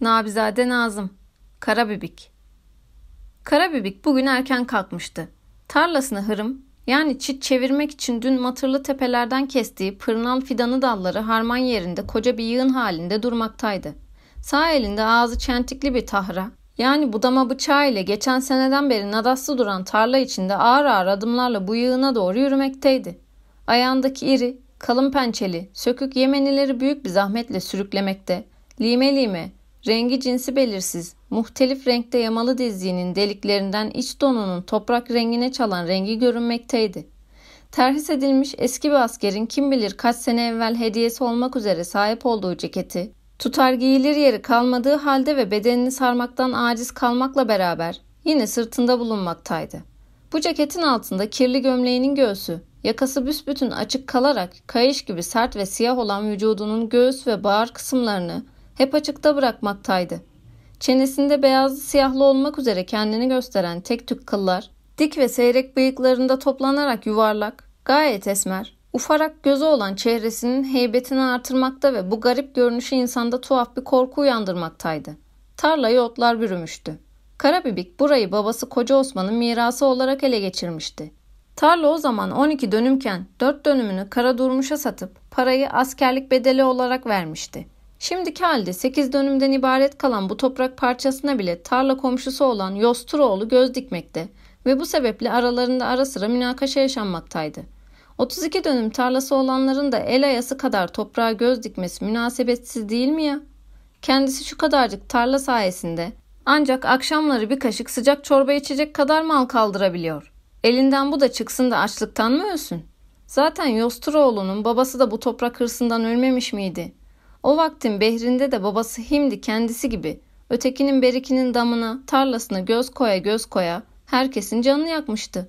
Nabizade Nazım Karabibik Karabibik bugün erken kalkmıştı. Tarlasını hırım yani çit çevirmek için dün matırlı tepelerden kestiği pırnal fidanı dalları harman yerinde koca bir yığın halinde durmaktaydı. Sağ elinde ağzı çentikli bir tahra yani budama bıçağı ile geçen seneden beri nadaslı duran tarla içinde ağır ağır adımlarla bu yığına doğru yürümekteydi. Ayağındaki iri, kalın pençeli, sökük yemenileri büyük bir zahmetle sürüklemekte, lime lime, rengi cinsi belirsiz, muhtelif renkte yamalı dizliğinin deliklerinden iç donunun toprak rengine çalan rengi görünmekteydi. Terhis edilmiş eski bir askerin kim bilir kaç sene evvel hediyesi olmak üzere sahip olduğu ceketi, tutar giyilir yeri kalmadığı halde ve bedenini sarmaktan aciz kalmakla beraber yine sırtında bulunmaktaydı. Bu ceketin altında kirli gömleğinin göğsü, yakası büsbütün açık kalarak kayış gibi sert ve siyah olan vücudunun göğüs ve bağır kısımlarını hep açıkta bırakmaktaydı. Çenesinde beyazlı siyahlı olmak üzere kendini gösteren tek tük kıllar, dik ve seyrek bıyıklarında toplanarak yuvarlak, gayet esmer, ufarak gözü olan çehresinin heybetini artırmakta ve bu garip görünüşü insanda tuhaf bir korku uyandırmaktaydı. Tarlayı otlar bürümüştü. Karabibik burayı babası Koca Osman'ın mirası olarak ele geçirmişti. Tarla o zaman 12 dönümken 4 dönümünü kara durmuşa satıp parayı askerlik bedeli olarak vermişti. Şimdiki halde 8 dönümden ibaret kalan bu toprak parçasına bile tarla komşusu olan Yosturoğlu göz dikmekte ve bu sebeple aralarında ara sıra münakaşa yaşanmaktaydı. 32 dönüm tarlası olanların da el ayası kadar toprağa göz dikmesi münasebetsiz değil mi ya? Kendisi şu kadarcık tarla sayesinde ancak akşamları bir kaşık sıcak çorba içecek kadar mal kaldırabiliyor. Elinden bu da çıksın da açlıktan mı ölsün? Zaten Yosturoğlu'nun babası da bu toprak hırsından ölmemiş miydi? O vaktin behrinde de babası Himdi kendisi gibi ötekinin berikinin damına, tarlasına göz koya göz koya herkesin canını yakmıştı.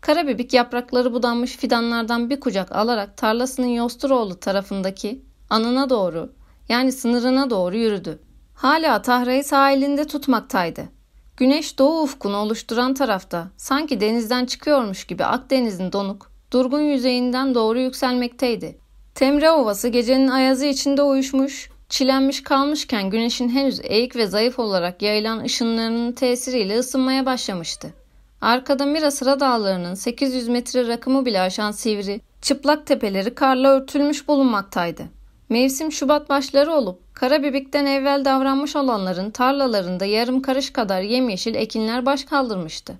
Karabibik yaprakları budanmış fidanlardan bir kucak alarak tarlasının Yosturoğlu tarafındaki anına doğru yani sınırına doğru yürüdü. Hala tahrayı sahilinde tutmaktaydı. Güneş doğu ufkunu oluşturan tarafta sanki denizden çıkıyormuş gibi Akdeniz'in donuk, durgun yüzeyinden doğru yükselmekteydi. Temre Ovası gecenin ayazı içinde uyuşmuş, çilenmiş kalmışken güneşin henüz eğik ve zayıf olarak yayılan ışınlarının tesiriyle ısınmaya başlamıştı. Arkada Mira sıra dağlarının 800 metre rakımı bile aşan sivri, çıplak tepeleri karla örtülmüş bulunmaktaydı. Mevsim Şubat başları olup Karabibik'ten evvel davranmış olanların tarlalarında yarım karış kadar yemyeşil ekinler baş kaldırmıştı.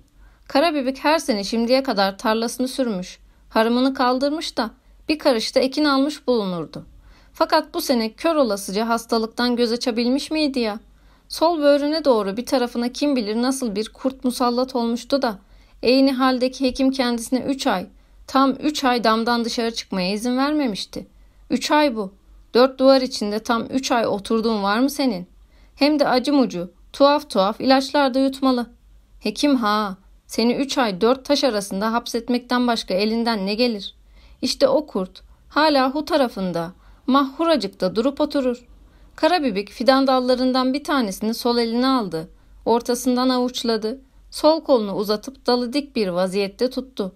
Karabibik her sene şimdiye kadar tarlasını sürmüş, harımını kaldırmış da bir karışta ekin almış bulunurdu. Fakat bu sene kör olasıca hastalıktan göz açabilmiş miydi ya? Sol böğrüne doğru bir tarafına kim bilir nasıl bir kurt musallat olmuştu da eğini haldeki hekim kendisine üç ay, tam üç ay damdan dışarı çıkmaya izin vermemişti. Üç ay bu. Dört duvar içinde tam üç ay oturduğun var mı senin? Hem de acı mucu, tuhaf tuhaf ilaçlar da yutmalı. Hekim ha, seni üç ay dört taş arasında hapsetmekten başka elinden ne gelir? İşte o kurt hala hu tarafında, mahhuracıkta durup oturur. Karabibik fidan dallarından bir tanesini sol eline aldı. Ortasından avuçladı. Sol kolunu uzatıp dalı dik bir vaziyette tuttu.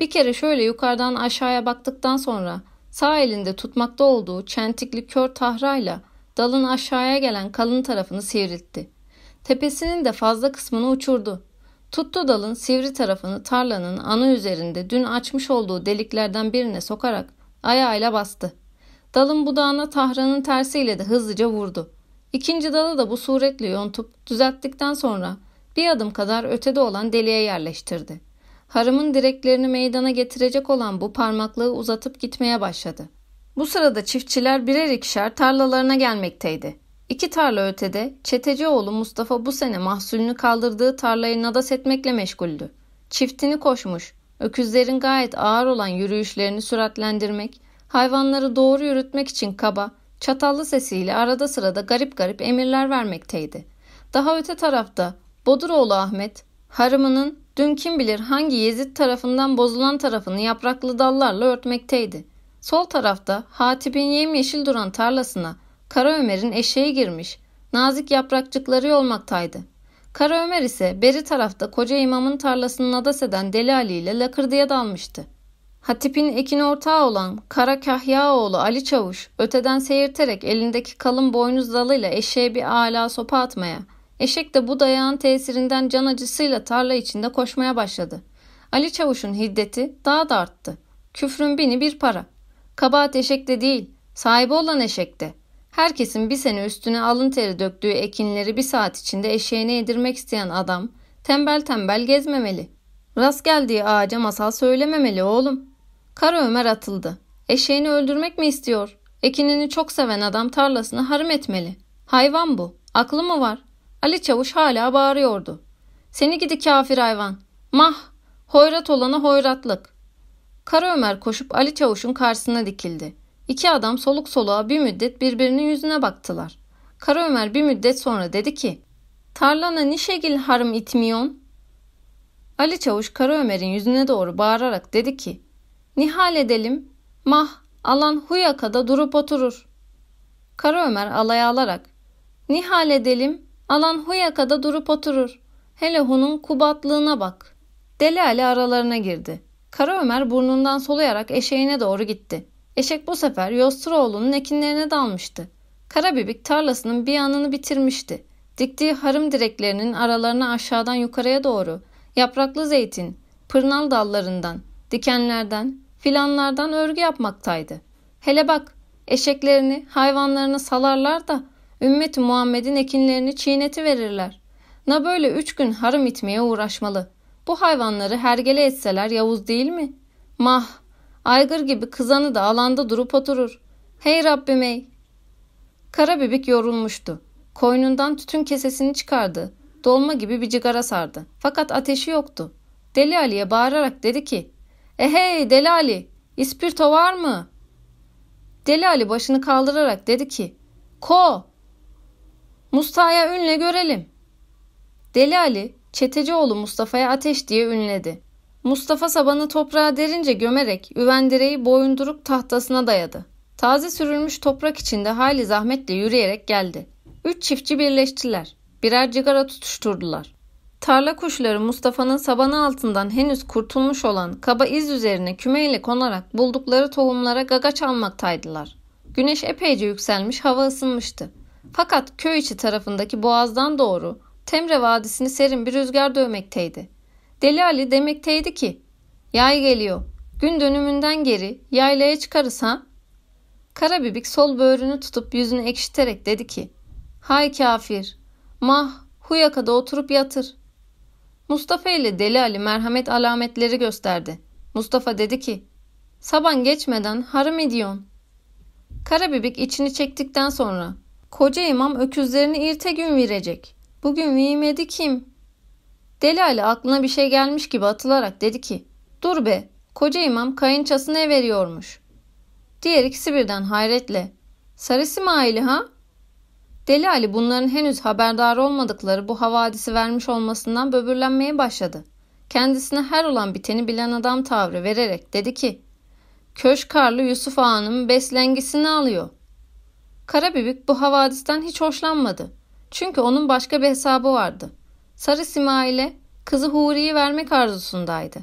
Bir kere şöyle yukarıdan aşağıya baktıktan sonra sağ elinde tutmakta olduğu çentikli kör tahrayla dalın aşağıya gelen kalın tarafını sivriltti. Tepesinin de fazla kısmını uçurdu. Tuttu dalın sivri tarafını tarlanın anı üzerinde dün açmış olduğu deliklerden birine sokarak ayağıyla bastı. Dalın budağına tahranın tersiyle de hızlıca vurdu. İkinci dalı da bu suretle yontup düzelttikten sonra bir adım kadar ötede olan deliğe yerleştirdi. Harımın direklerini meydana getirecek olan bu parmaklığı uzatıp gitmeye başladı. Bu sırada çiftçiler birer ikişer tarlalarına gelmekteydi. İki tarla ötede Çetecioğlu Mustafa bu sene mahsulünü kaldırdığı tarlayı nadas etmekle meşguldü. Çiftini koşmuş, öküzlerin gayet ağır olan yürüyüşlerini süratlendirmek, hayvanları doğru yürütmek için kaba, çatallı sesiyle arada sırada garip garip emirler vermekteydi. Daha öte tarafta Boduroğlu Ahmet, harımının dün kim bilir hangi Yezid tarafından bozulan tarafını yapraklı dallarla örtmekteydi. Sol tarafta Hatip'in yemyeşil duran tarlasına Kara Ömer'in eşeği girmiş, nazik yaprakçıkları yolmaktaydı. Kara Ömer ise beri tarafta koca imamın tarlasını nadas eden Deli Ali ile lakırdıya dalmıştı. Hatip'in ekin ortağı olan Kara Kahyaoğlu Ali Çavuş öteden seyirterek elindeki kalın boynuz dalıyla eşeğe bir ala sopa atmaya, eşek de bu dayağın tesirinden can acısıyla tarla içinde koşmaya başladı. Ali Çavuş'un hiddeti daha da arttı. Küfrün bini bir para. Kabahat eşekte değil, sahibi olan eşekte. Herkesin bir sene üstüne alın teri döktüğü ekinleri bir saat içinde eşeğine yedirmek isteyen adam tembel tembel gezmemeli. Rast geldiği ağaca masal söylememeli oğlum. Kara Ömer atıldı. Eşeğini öldürmek mi istiyor? Ekinini çok seven adam tarlasını harım etmeli. Hayvan bu. Aklı mı var? Ali Çavuş hala bağırıyordu. Seni gidi kafir hayvan. Mah! Hoyrat olana hoyratlık. Kara Ömer koşup Ali Çavuş'un karşısına dikildi. İki adam soluk soluğa bir müddet birbirinin yüzüne baktılar. Kara Ömer bir müddet sonra dedi ki Tarlana nişegil harım itmiyon? Ali Çavuş Kara Ömer'in yüzüne doğru bağırarak dedi ki Nihal edelim. Mah alan huyakada durup oturur. Kara Ömer alaya alarak Nihal edelim. Alan huyakada durup oturur. Hele hunun kubatlığına bak. Deli Ali aralarına girdi. Kara Ömer burnundan soluyarak eşeğine doğru gitti. Eşek bu sefer Yosturoğlu'nun ekinlerine dalmıştı. Karabibik tarlasının bir yanını bitirmişti. Diktiği harım direklerinin aralarına aşağıdan yukarıya doğru yapraklı zeytin, pırnal dallarından, dikenlerden, filanlardan örgü yapmaktaydı. Hele bak, eşeklerini, hayvanlarını salarlar da ümmeti Muhammed'in ekinlerini çiğneti verirler. Na böyle üç gün harım itmeye uğraşmalı. Bu hayvanları hergele etseler Yavuz değil mi? Mah, aygır gibi kızanı da alanda durup oturur. Hey Rabbim ey! Karabibik yorulmuştu. Koynundan tütün kesesini çıkardı. Dolma gibi bir cigara sardı. Fakat ateşi yoktu. Deli Ali'ye bağırarak dedi ki Ehey Deli Ali ispirto var mı? Deli Ali başını kaldırarak dedi ki Ko Mustafa'ya ünle görelim. Deli Ali Çetecioğlu Mustafa'ya ateş diye ünledi. Mustafa sabanı toprağa derince gömerek üvendireyi boyunduruk tahtasına dayadı. Taze sürülmüş toprak içinde hayli zahmetle yürüyerek geldi. Üç çiftçi birleştiler. Birer cigara tutuşturdular. Tarla kuşları Mustafa'nın sabanı altından henüz kurtulmuş olan kaba iz üzerine kümeyle konarak buldukları tohumlara gaga çalmaktaydılar. Güneş epeyce yükselmiş, hava ısınmıştı. Fakat köy içi tarafındaki boğazdan doğru Temre Vadisi'ni serin bir rüzgar dövmekteydi. Deli Ali demekteydi ki, yay geliyor, gün dönümünden geri yaylaya çıkarız ha? Karabibik sol böğrünü tutup yüzünü ekşiterek dedi ki, hay kafir, mah, huyakada oturup yatır. Mustafa ile Deli Ali merhamet alametleri gösterdi. Mustafa dedi ki, saban geçmeden harım ediyorsun. Karabibik içini çektikten sonra, koca imam öküzlerini irte gün verecek. Bugün vimedi kim? Deli Ali aklına bir şey gelmiş gibi atılarak dedi ki, dur be, koca imam kayınçası ne veriyormuş? Diğer ikisi birden hayretle, Sarı İsmail'i ha? Deli Ali bunların henüz haberdar olmadıkları bu havadisi vermiş olmasından böbürlenmeye başladı. Kendisine her olan biteni bilen adam tavrı vererek dedi ki Köşkarlı Yusuf Ağa'nın beslengisini alıyor. Karabibik bu havadisten hiç hoşlanmadı. Çünkü onun başka bir hesabı vardı. Sarı Simail'e kızı Huri'yi vermek arzusundaydı.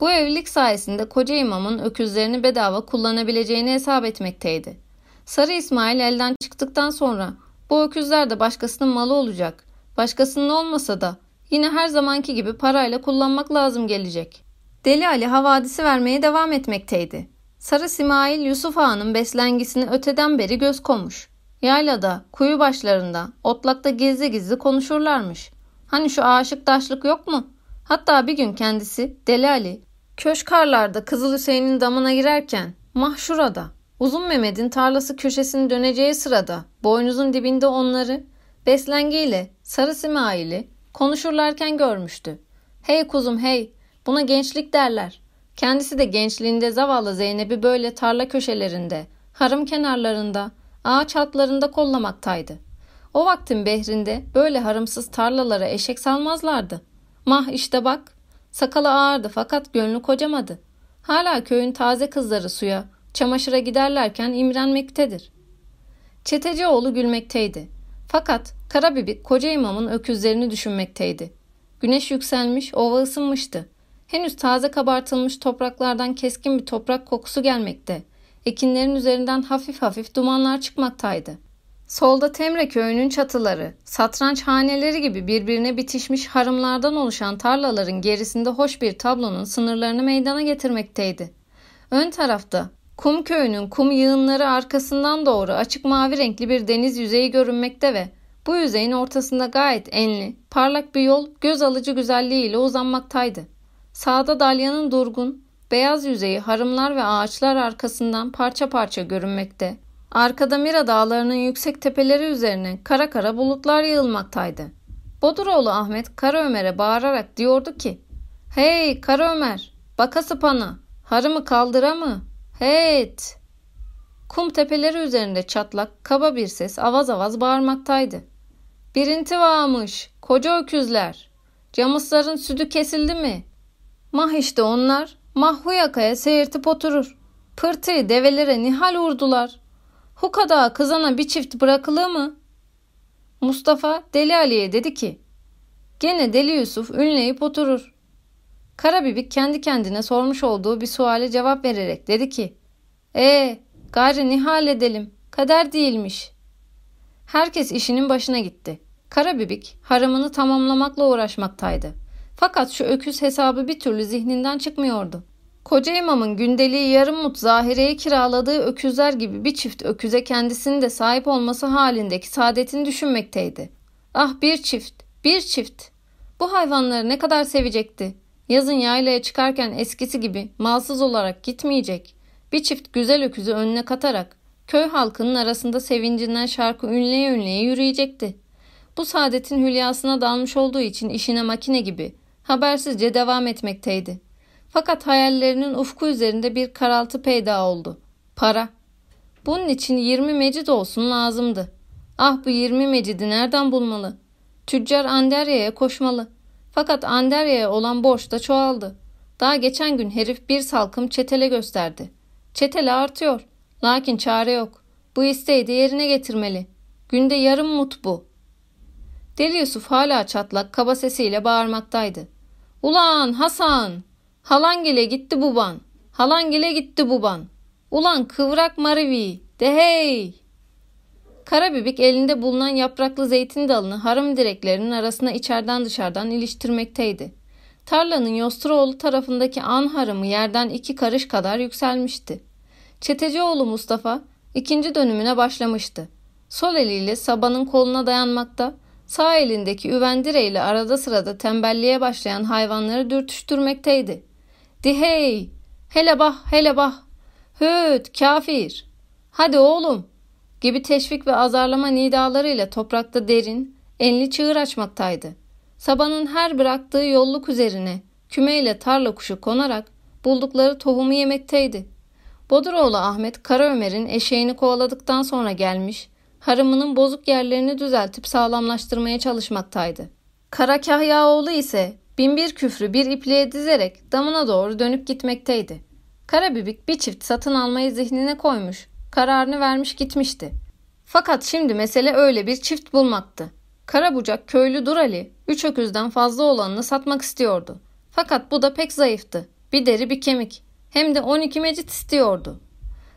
Bu evlilik sayesinde koca imamın öküzlerini bedava kullanabileceğini hesap etmekteydi. Sarı İsmail elden çıktıktan sonra bu öküzler de başkasının malı olacak. Başkasının olmasa da yine her zamanki gibi parayla kullanmak lazım gelecek. Deli Ali havadisi vermeye devam etmekteydi. Sarı Simail Yusuf Ağa'nın beslengisini öteden beri göz komuş. Yaylada, kuyu başlarında, otlakta gizli gizli konuşurlarmış. Hani şu aşık daşlık yok mu? Hatta bir gün kendisi Deli Ali, köşkarlarda Kızıl Hüseyin'in damına girerken mahşurada Uzun Mehmet'in tarlası köşesini döneceği sırada boynuzun dibinde onları beslengiyle sarı simaili konuşurlarken görmüştü. Hey kuzum hey buna gençlik derler. Kendisi de gençliğinde zavallı Zeynep'i böyle tarla köşelerinde, harım kenarlarında, ağaç altlarında kollamaktaydı. O vaktin behrinde böyle harımsız tarlalara eşek salmazlardı. Mah işte bak, sakalı ağırdı fakat gönlü kocamadı. Hala köyün taze kızları suya, çamaşıra giderlerken imrenmektedir. Çetecioğlu gülmekteydi. Fakat Karabibik koca imamın öküzlerini düşünmekteydi. Güneş yükselmiş, ova ısınmıştı. Henüz taze kabartılmış topraklardan keskin bir toprak kokusu gelmekte. Ekinlerin üzerinden hafif hafif dumanlar çıkmaktaydı. Solda Temre köyünün çatıları, satranç haneleri gibi birbirine bitişmiş harımlardan oluşan tarlaların gerisinde hoş bir tablonun sınırlarını meydana getirmekteydi. Ön tarafta kum köyünün kum yığınları arkasından doğru açık mavi renkli bir deniz yüzeyi görünmekte ve bu yüzeyin ortasında gayet enli, parlak bir yol göz alıcı güzelliğiyle uzanmaktaydı. Sağda dalyanın durgun, beyaz yüzeyi harımlar ve ağaçlar arkasından parça parça görünmekte. Arkada Mira dağlarının yüksek tepeleri üzerine kara kara bulutlar yığılmaktaydı. Boduroğlu Ahmet Kara Ömer'e bağırarak diyordu ki ''Hey Kara Ömer, bakası pana, harımı kaldıra mı? Heyt!'' Kum tepeleri üzerinde çatlak, kaba bir ses avaz avaz bağırmaktaydı. Birinti varmış, koca öküzler. Camusların südü kesildi mi? Mah işte onlar, mahhu yakaya seyirtip oturur. Pırtıyı develere nihal vurdular. Hukada kızana bir çift bırakılı mı? Mustafa Deli Ali'ye dedi ki, gene Deli Yusuf ünleyip oturur. Karabibik kendi kendine sormuş olduğu bir suale cevap vererek dedi ki, ee, gari nihal edelim, kader değilmiş. Herkes işinin başına gitti. Karabibik harımını tamamlamakla uğraşmaktaydı. Fakat şu öküz hesabı bir türlü zihninden çıkmıyordu. Koca imamın gündeliği yarım mut zahireye kiraladığı öküzler gibi bir çift öküze kendisinin de sahip olması halindeki saadetini düşünmekteydi. Ah bir çift, bir çift. Bu hayvanları ne kadar sevecekti. Yazın yaylaya çıkarken eskisi gibi malsız olarak gitmeyecek. Bir çift güzel öküzü önüne katarak köy halkının arasında sevincinden şarkı ünleye ünleye yürüyecekti. Bu saadetin hülyasına dalmış olduğu için işine makine gibi habersizce devam etmekteydi. Fakat hayallerinin ufku üzerinde bir karaltı peyda oldu. Para. Bunun için 20 mecid olsun lazımdı. Ah bu 20 mecidi nereden bulmalı? Tüccar Anderya'ya koşmalı. Fakat Anderya'ya olan borç da çoğaldı. Daha geçen gün herif bir salkım çetele gösterdi. Çetele artıyor. Lakin çare yok. Bu isteği de yerine getirmeli. Günde yarım mut bu. Deli Yusuf hala çatlak kaba sesiyle bağırmaktaydı. Ulan Hasan! Halangile gitti buban. Halangile gitti buban. Ulan kıvrak marivi. De hey. Karabibik elinde bulunan yapraklı zeytin dalını harım direklerinin arasına içeriden dışarıdan iliştirmekteydi. Tarlanın Yosturoğlu tarafındaki an harımı yerden iki karış kadar yükselmişti. Çetecioğlu Mustafa ikinci dönümüne başlamıştı. Sol eliyle sabanın koluna dayanmakta, sağ elindeki üvendire arada sırada tembelliğe başlayan hayvanları dürtüştürmekteydi. Dihey, hele bah, hele bah, höt, kafir, hadi oğlum gibi teşvik ve azarlama nidalarıyla toprakta derin, enli çığır açmaktaydı. Sabanın her bıraktığı yolluk üzerine kümeyle tarla kuşu konarak buldukları tohumu yemekteydi. Boduroğlu Ahmet Kara Ömer'in eşeğini kovaladıktan sonra gelmiş, harımının bozuk yerlerini düzeltip sağlamlaştırmaya çalışmaktaydı. Kara Kahyaoğlu ise binbir küfrü bir ipliğe dizerek damına doğru dönüp gitmekteydi. Karabibik bir çift satın almayı zihnine koymuş, kararını vermiş gitmişti. Fakat şimdi mesele öyle bir çift bulmaktı. Karabucak köylü Durali, üç öküzden fazla olanını satmak istiyordu. Fakat bu da pek zayıftı. Bir deri bir kemik. Hem de 12 mecit istiyordu.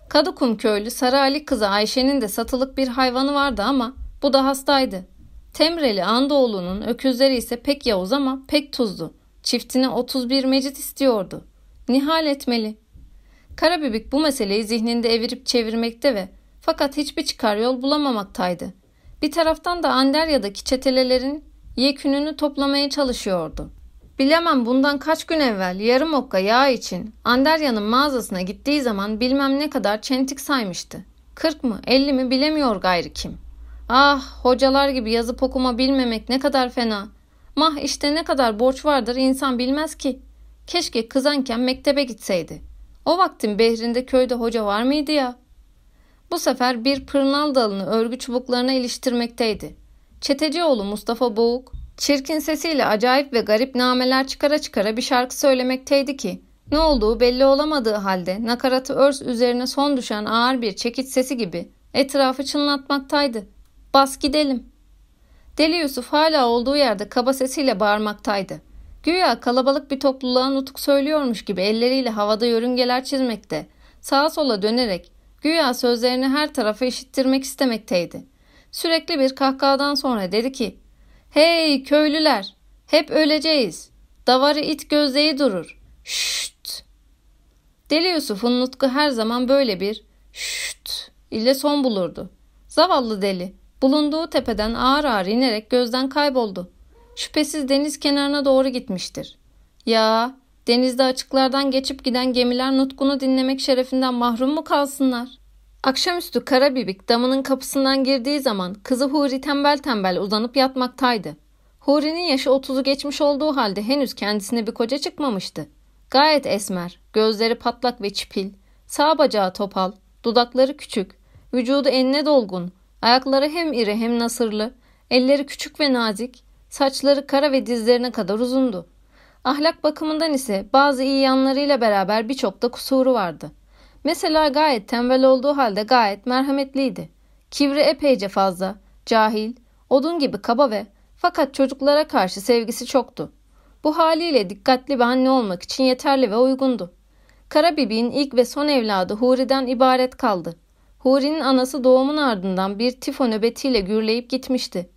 Kadıkum köylü Sarı Ali kızı Ayşe'nin de satılık bir hayvanı vardı ama bu da hastaydı. Temreli Andoğlu'nun öküzleri ise pek yavuz ama pek tuzlu. Çiftine 31 mecit istiyordu. Nihal etmeli. Karabibik bu meseleyi zihninde evirip çevirmekte ve fakat hiçbir çıkar yol bulamamaktaydı. Bir taraftan da Anderya'daki çetelelerin yekününü toplamaya çalışıyordu. Bilemem bundan kaç gün evvel yarım okka yağ için Anderya'nın mağazasına gittiği zaman bilmem ne kadar çentik saymıştı. Kırk mı elli mi bilemiyor gayrı kim.'' Ah hocalar gibi yazıp okuma bilmemek ne kadar fena. Mah işte ne kadar borç vardır insan bilmez ki. Keşke kızanken mektebe gitseydi. O vaktin behrinde köyde hoca var mıydı ya? Bu sefer bir pırnal dalını örgü çubuklarına iliştirmekteydi. Çetecioğlu Mustafa Boğuk, çirkin sesiyle acayip ve garip nameler çıkara çıkara bir şarkı söylemekteydi ki, ne olduğu belli olamadığı halde nakaratı örs üzerine son düşen ağır bir çekiç sesi gibi etrafı çınlatmaktaydı. Bas gidelim. Deli Yusuf hala olduğu yerde kaba sesiyle bağırmaktaydı. Güya kalabalık bir topluluğa nutuk söylüyormuş gibi elleriyle havada yörüngeler çizmekte, sağa sola dönerek güya sözlerini her tarafa işittirmek istemekteydi. Sürekli bir kahkahadan sonra dedi ki, ''Hey köylüler, hep öleceğiz. Davarı it gözleyi durur. Şşt!'' Deli Yusuf'un nutku her zaman böyle bir şşt ile son bulurdu. Zavallı deli, bulunduğu tepeden ağır ağır inerek gözden kayboldu. Şüphesiz deniz kenarına doğru gitmiştir. Ya denizde açıklardan geçip giden gemiler nutkunu dinlemek şerefinden mahrum mu kalsınlar? Akşamüstü Karabibik damının kapısından girdiği zaman kızı Huri tembel tembel uzanıp yatmaktaydı. Huri'nin yaşı otuzu geçmiş olduğu halde henüz kendisine bir koca çıkmamıştı. Gayet esmer, gözleri patlak ve çipil, sağ bacağı topal, dudakları küçük, vücudu enine dolgun, ayakları hem iri hem nasırlı, elleri küçük ve nazik, saçları kara ve dizlerine kadar uzundu. Ahlak bakımından ise bazı iyi yanlarıyla beraber birçok da kusuru vardı. Mesela gayet tembel olduğu halde gayet merhametliydi. Kibri epeyce fazla, cahil, odun gibi kaba ve fakat çocuklara karşı sevgisi çoktu. Bu haliyle dikkatli bir anne olmak için yeterli ve uygundu. Karabibi'nin ilk ve son evladı Huri'den ibaret kaldı. Huri'nin anası doğumun ardından bir tifo nöbetiyle gürleyip gitmişti.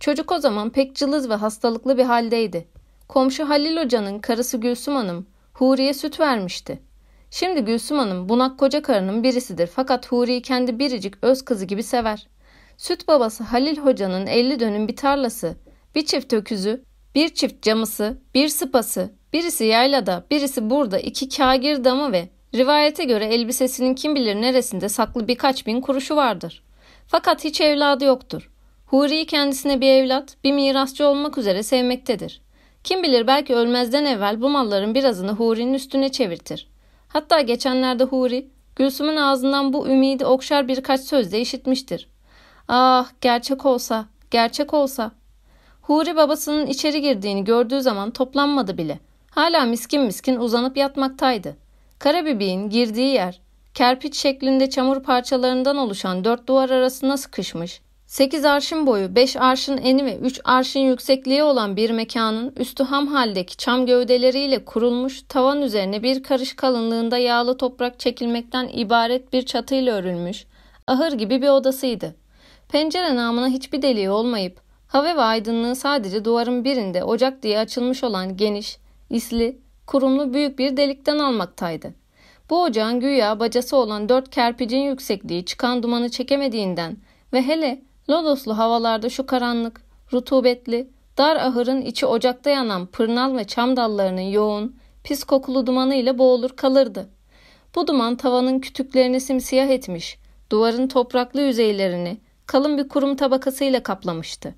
Çocuk o zaman pek cılız ve hastalıklı bir haldeydi. Komşu Halil Hoca'nın karısı Gülsüm Hanım Huri'ye süt vermişti. Şimdi Gülsüm Hanım bunak koca karının birisidir fakat Huri'yi kendi biricik öz kızı gibi sever. Süt babası Halil Hoca'nın 50 dönüm bir tarlası, bir çift öküzü, bir çift camısı, bir sıpası, birisi yaylada, birisi burada iki kagir damı ve rivayete göre elbisesinin kim bilir neresinde saklı birkaç bin kuruşu vardır. Fakat hiç evladı yoktur. Huri'yi kendisine bir evlat, bir mirasçı olmak üzere sevmektedir. Kim bilir belki ölmezden evvel bu malların birazını Huri'nin üstüne çevirtir. Hatta geçenlerde Huri, Gülsüm'ün ağzından bu ümidi okşar birkaç sözde işitmiştir. Ah gerçek olsa, gerçek olsa. Huri babasının içeri girdiğini gördüğü zaman toplanmadı bile. Hala miskin miskin uzanıp yatmaktaydı. Karabibiğin girdiği yer, kerpiç şeklinde çamur parçalarından oluşan dört duvar arasına sıkışmış, 8 arşın boyu, 5 arşın eni ve 3 arşın yüksekliği olan bir mekanın üstü ham haldeki çam gövdeleriyle kurulmuş tavan üzerine bir karış kalınlığında yağlı toprak çekilmekten ibaret bir çatıyla örülmüş, ahır gibi bir odasıydı. Pencere namına hiçbir deliği olmayıp, hava ve aydınlığı sadece duvarın birinde ocak diye açılmış olan geniş, isli, kurumlu büyük bir delikten almaktaydı. Bu ocağın güya bacası olan dört kerpicin yüksekliği çıkan dumanı çekemediğinden ve hele Lodoslu havalarda şu karanlık, rutubetli, dar ahırın içi ocakta yanan pırnal ve çam dallarının yoğun, pis kokulu dumanıyla boğulur kalırdı. Bu duman tavanın kütüklerini simsiyah etmiş, duvarın topraklı yüzeylerini kalın bir kurum tabakasıyla kaplamıştı.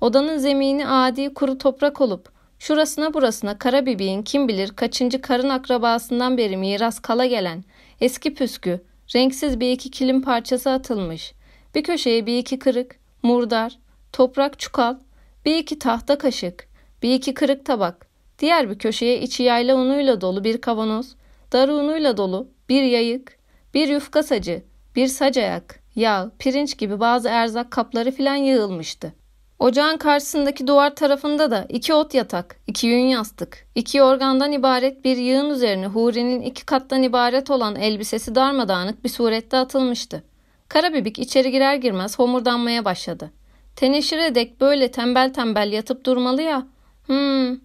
Odanın zemini adi kuru toprak olup, şurasına burasına kara bibiğin kim bilir kaçıncı karın akrabasından beri miras kala gelen, eski püskü, renksiz bir iki kilim parçası atılmış, bir köşeye bir iki kırık, murdar, toprak çukal, bir iki tahta kaşık, bir iki kırık tabak, diğer bir köşeye içi yayla unuyla dolu bir kavanoz, darı unuyla dolu bir yayık, bir yufka sacı, bir sac ayak, yağ, pirinç gibi bazı erzak kapları filan yığılmıştı. Ocağın karşısındaki duvar tarafında da iki ot yatak, iki yün yastık, iki organdan ibaret bir yığın üzerine Huri'nin iki kattan ibaret olan elbisesi darmadağınık bir surette atılmıştı. Karabibik içeri girer girmez homurdanmaya başladı. Teneşire dek böyle tembel tembel yatıp durmalı ya. Hmm.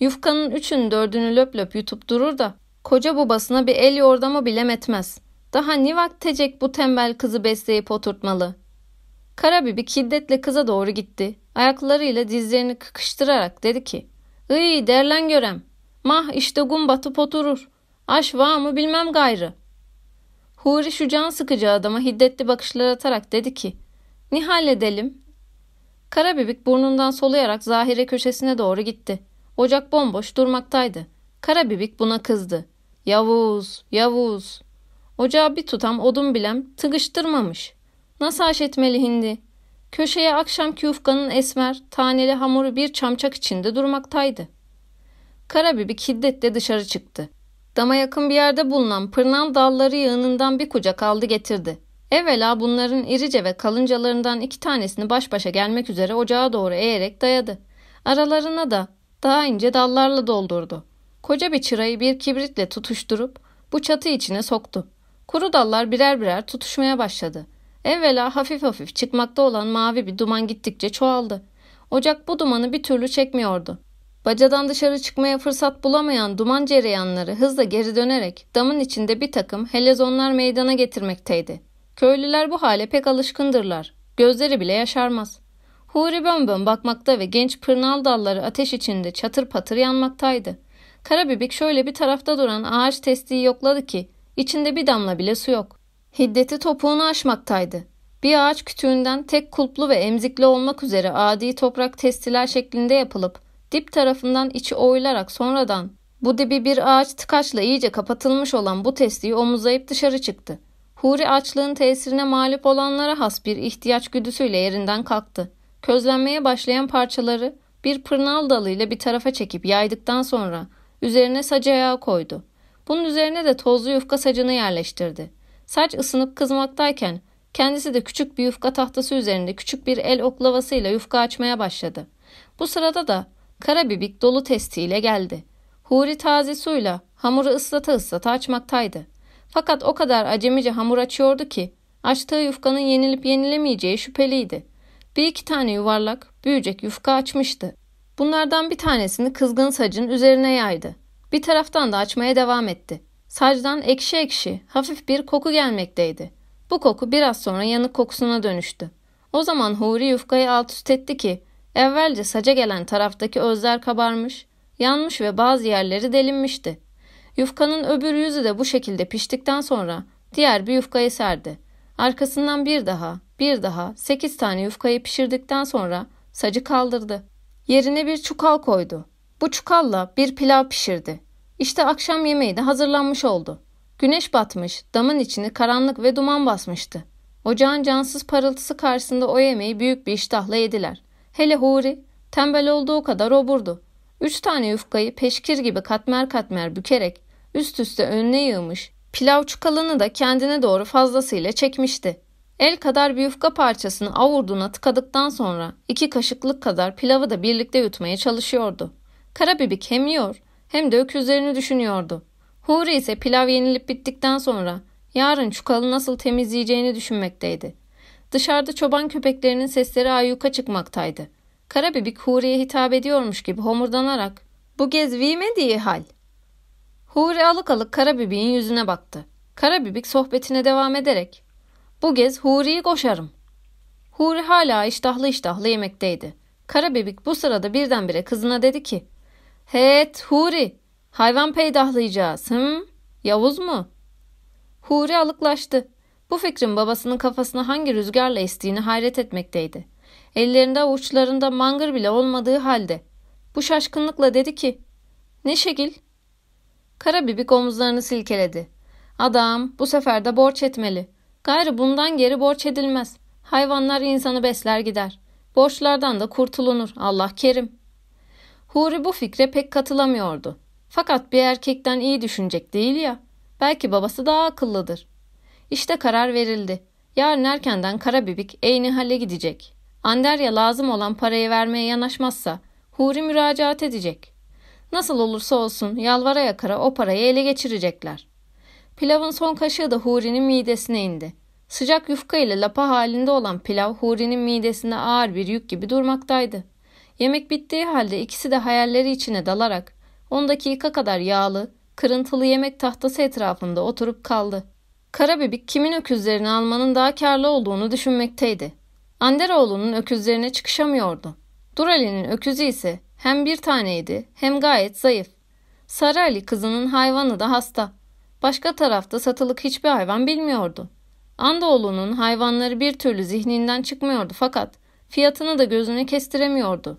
Yufkanın üçün dördünü löp löp yutup durur da koca babasına bir el yordamı bile etmez. Daha ni vaktecek bu tembel kızı besleyip oturtmalı. Karabibik hiddetle kıza doğru gitti. Ayaklarıyla dizlerini kıkıştırarak dedi ki ''Iy derlen görem. Mah işte gum batıp oturur. Aş var mı bilmem gayrı.'' Huri şu can sıkıcı adama hiddetli bakışlar atarak dedi ki ''Ni halledelim?'' Karabibik burnundan soluyarak Zahire köşesine doğru gitti. Ocak bomboş durmaktaydı. Karabibik buna kızdı. Yavuz, Yavuz. Ocağa bir tutam odun bilem tıgıştırmamış. Nasıl aş etmeli hindi? Köşeye akşamki yufkanın esmer, taneli hamuru bir çamçak içinde durmaktaydı. Karabibik hiddetle dışarı çıktı. Dama yakın bir yerde bulunan pırnal dalları yığınından bir kucak aldı getirdi. Evvela bunların irice ve kalıncalarından iki tanesini baş başa gelmek üzere ocağa doğru eğerek dayadı. Aralarına da daha ince dallarla doldurdu. Koca bir çırayı bir kibritle tutuşturup bu çatı içine soktu. Kuru dallar birer birer tutuşmaya başladı. Evvela hafif hafif çıkmakta olan mavi bir duman gittikçe çoğaldı. Ocak bu dumanı bir türlü çekmiyordu. Bacadan dışarı çıkmaya fırsat bulamayan duman cereyanları hızla geri dönerek damın içinde bir takım helezonlar meydana getirmekteydi. Köylüler bu hale pek alışkındırlar. Gözleri bile yaşarmaz. Huri bönbön bakmakta ve genç pırnal dalları ateş içinde çatır patır yanmaktaydı. Karabibik şöyle bir tarafta duran ağaç testiyi yokladı ki içinde bir damla bile su yok. Hiddeti topuğunu aşmaktaydı. Bir ağaç kütüğünden tek kulplu ve emzikli olmak üzere adi toprak testiler şeklinde yapılıp dip tarafından içi oyularak sonradan bu dibi bir ağaç tıkaçla iyice kapatılmış olan bu testiyi omuzlayıp dışarı çıktı. Huri açlığın tesirine mağlup olanlara has bir ihtiyaç güdüsüyle yerinden kalktı. Közlenmeye başlayan parçaları bir pırnal dalıyla bir tarafa çekip yaydıktan sonra üzerine sac ayağı koydu. Bunun üzerine de tozlu yufka sacını yerleştirdi. Saç ısınıp kızmaktayken kendisi de küçük bir yufka tahtası üzerinde küçük bir el oklavasıyla yufka açmaya başladı. Bu sırada da kara bibik dolu testiyle geldi. Huri taze suyla hamuru ıslata ıslata açmaktaydı. Fakat o kadar acemice hamur açıyordu ki açtığı yufkanın yenilip yenilemeyeceği şüpheliydi. Bir iki tane yuvarlak, büyücek yufka açmıştı. Bunlardan bir tanesini kızgın sacın üzerine yaydı. Bir taraftan da açmaya devam etti. Sacdan ekşi ekşi, hafif bir koku gelmekteydi. Bu koku biraz sonra yanık kokusuna dönüştü. O zaman Huri yufkayı alt üst etti ki evvelce saca gelen taraftaki özler kabarmış, yanmış ve bazı yerleri delinmişti. Yufkanın öbür yüzü de bu şekilde piştikten sonra diğer bir yufkayı serdi. Arkasından bir daha, bir daha sekiz tane yufkayı pişirdikten sonra sacı kaldırdı. Yerine bir çukal koydu. Bu çukalla bir pilav pişirdi. İşte akşam yemeği de hazırlanmış oldu. Güneş batmış, damın içini karanlık ve duman basmıştı. Ocağın cansız parıltısı karşısında o yemeği büyük bir iştahla yediler. Hele Huri, tembel olduğu kadar oburdu. Üç tane yufkayı peşkir gibi katmer katmer bükerek üst üste önüne yığmış, pilav çukalını da kendine doğru fazlasıyla çekmişti. El kadar bir yufka parçasını avurduna tıkadıktan sonra iki kaşıklık kadar pilavı da birlikte yutmaya çalışıyordu. Karabibik hem yiyor hem de öküzlerini düşünüyordu. Huri ise pilav yenilip bittikten sonra yarın çukalı nasıl temizleyeceğini düşünmekteydi. Dışarıda çoban köpeklerinin sesleri ayyuka çıkmaktaydı. Karabibik Huri'ye hitap ediyormuş gibi homurdanarak ''Bu gez vimediği hal.'' Huri alık alık Karabibik'in yüzüne baktı. Karabibik sohbetine devam ederek ''Bu gez Huri'yi koşarım.'' Huri hala iştahlı iştahlı yemekteydi. Karabibik bu sırada birdenbire kızına dedi ki ''Het Huri hayvan peydahlayacağız hım? Yavuz mu?'' Huri alıklaştı. Bu fikrin babasının kafasına hangi rüzgarla estiğini hayret etmekteydi. Ellerinde avuçlarında mangır bile olmadığı halde. Bu şaşkınlıkla dedi ki ''Ne şekil?'' Karabibik omuzlarını silkeledi. Adam bu sefer de borç etmeli. Gayrı bundan geri borç edilmez. Hayvanlar insanı besler gider. Borçlardan da kurtulunur. Allah kerim. Huri bu fikre pek katılamıyordu. Fakat bir erkekten iyi düşünecek değil ya. Belki babası daha akıllıdır. İşte karar verildi. Yarın erkenden Karabibik Eynihal'e gidecek. Anderya lazım olan parayı vermeye yanaşmazsa Huri müracaat edecek. Nasıl olursa olsun yalvara yakara o parayı ele geçirecekler. Pilavın son kaşığı da Huri'nin midesine indi. Sıcak yufka ile lapa halinde olan pilav Huri'nin midesinde ağır bir yük gibi durmaktaydı. Yemek bittiği halde ikisi de hayalleri içine dalarak 10 dakika kadar yağlı, kırıntılı yemek tahtası etrafında oturup kaldı. Karabibik kimin öküzlerini almanın daha karlı olduğunu düşünmekteydi. Anderoğlu'nun öküzlerine çıkışamıyordu. Durali'nin öküzü ise hem bir taneydi hem gayet zayıf. Sarı Ali kızının hayvanı da hasta. Başka tarafta satılık hiçbir hayvan bilmiyordu. Andoğlu'nun hayvanları bir türlü zihninden çıkmıyordu fakat fiyatını da gözüne kestiremiyordu.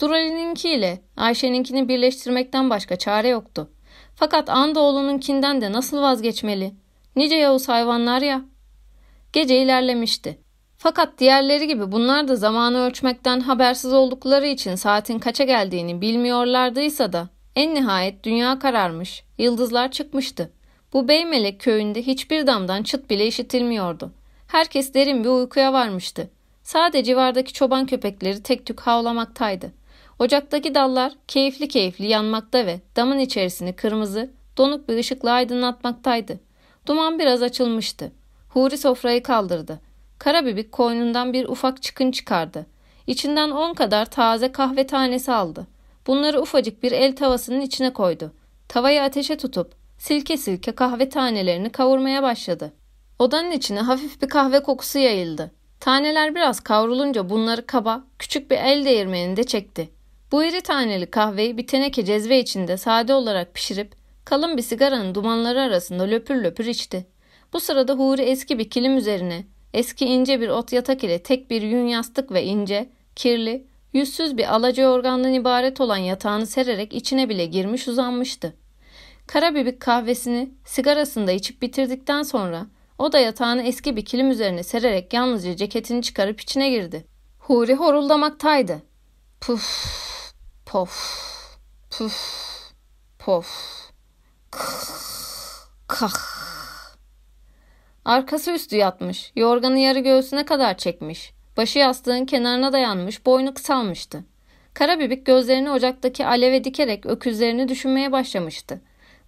Durali'ninki ile Ayşe'ninkini birleştirmekten başka çare yoktu. Fakat Andoğlu'nunkinden de nasıl vazgeçmeli? Nice Yavuz hayvanlar ya. Gece ilerlemişti. Fakat diğerleri gibi bunlar da zamanı ölçmekten habersiz oldukları için saatin kaça geldiğini bilmiyorlardıysa da en nihayet dünya kararmış, yıldızlar çıkmıştı. Bu Beymelek köyünde hiçbir damdan çıt bile işitilmiyordu. Herkes derin bir uykuya varmıştı. Sadece civardaki çoban köpekleri tek tük havlamaktaydı. Ocaktaki dallar keyifli keyifli yanmakta ve damın içerisini kırmızı, donuk bir ışıkla aydınlatmaktaydı. Duman biraz açılmıştı. Huri sofrayı kaldırdı. Karabibik koynundan bir ufak çıkın çıkardı. İçinden on kadar taze kahve tanesi aldı. Bunları ufacık bir el tavasının içine koydu. Tavayı ateşe tutup silke silke kahve tanelerini kavurmaya başladı. Odanın içine hafif bir kahve kokusu yayıldı. Taneler biraz kavrulunca bunları kaba, küçük bir el değirmeninde çekti. Bu iri taneli kahveyi bir teneke cezve içinde sade olarak pişirip kalın bir sigaranın dumanları arasında löpür löpür içti. Bu sırada Huri eski bir kilim üzerine eski ince bir ot yatak ile tek bir yün yastık ve ince, kirli, yüzsüz bir alaca yorgandan ibaret olan yatağını sererek içine bile girmiş uzanmıştı. Karabibik kahvesini sigarasını da içip bitirdikten sonra o da yatağını eski bir kilim üzerine sererek yalnızca ceketini çıkarıp içine girdi. Huri horuldamaktaydı. Puf, pof, puf, pof, kah. Arkası üstü yatmış, yorganı yarı göğsüne kadar çekmiş. Başı yastığın kenarına dayanmış, boynu kısalmıştı. Karabibik gözlerini ocaktaki aleve dikerek öküzlerini düşünmeye başlamıştı.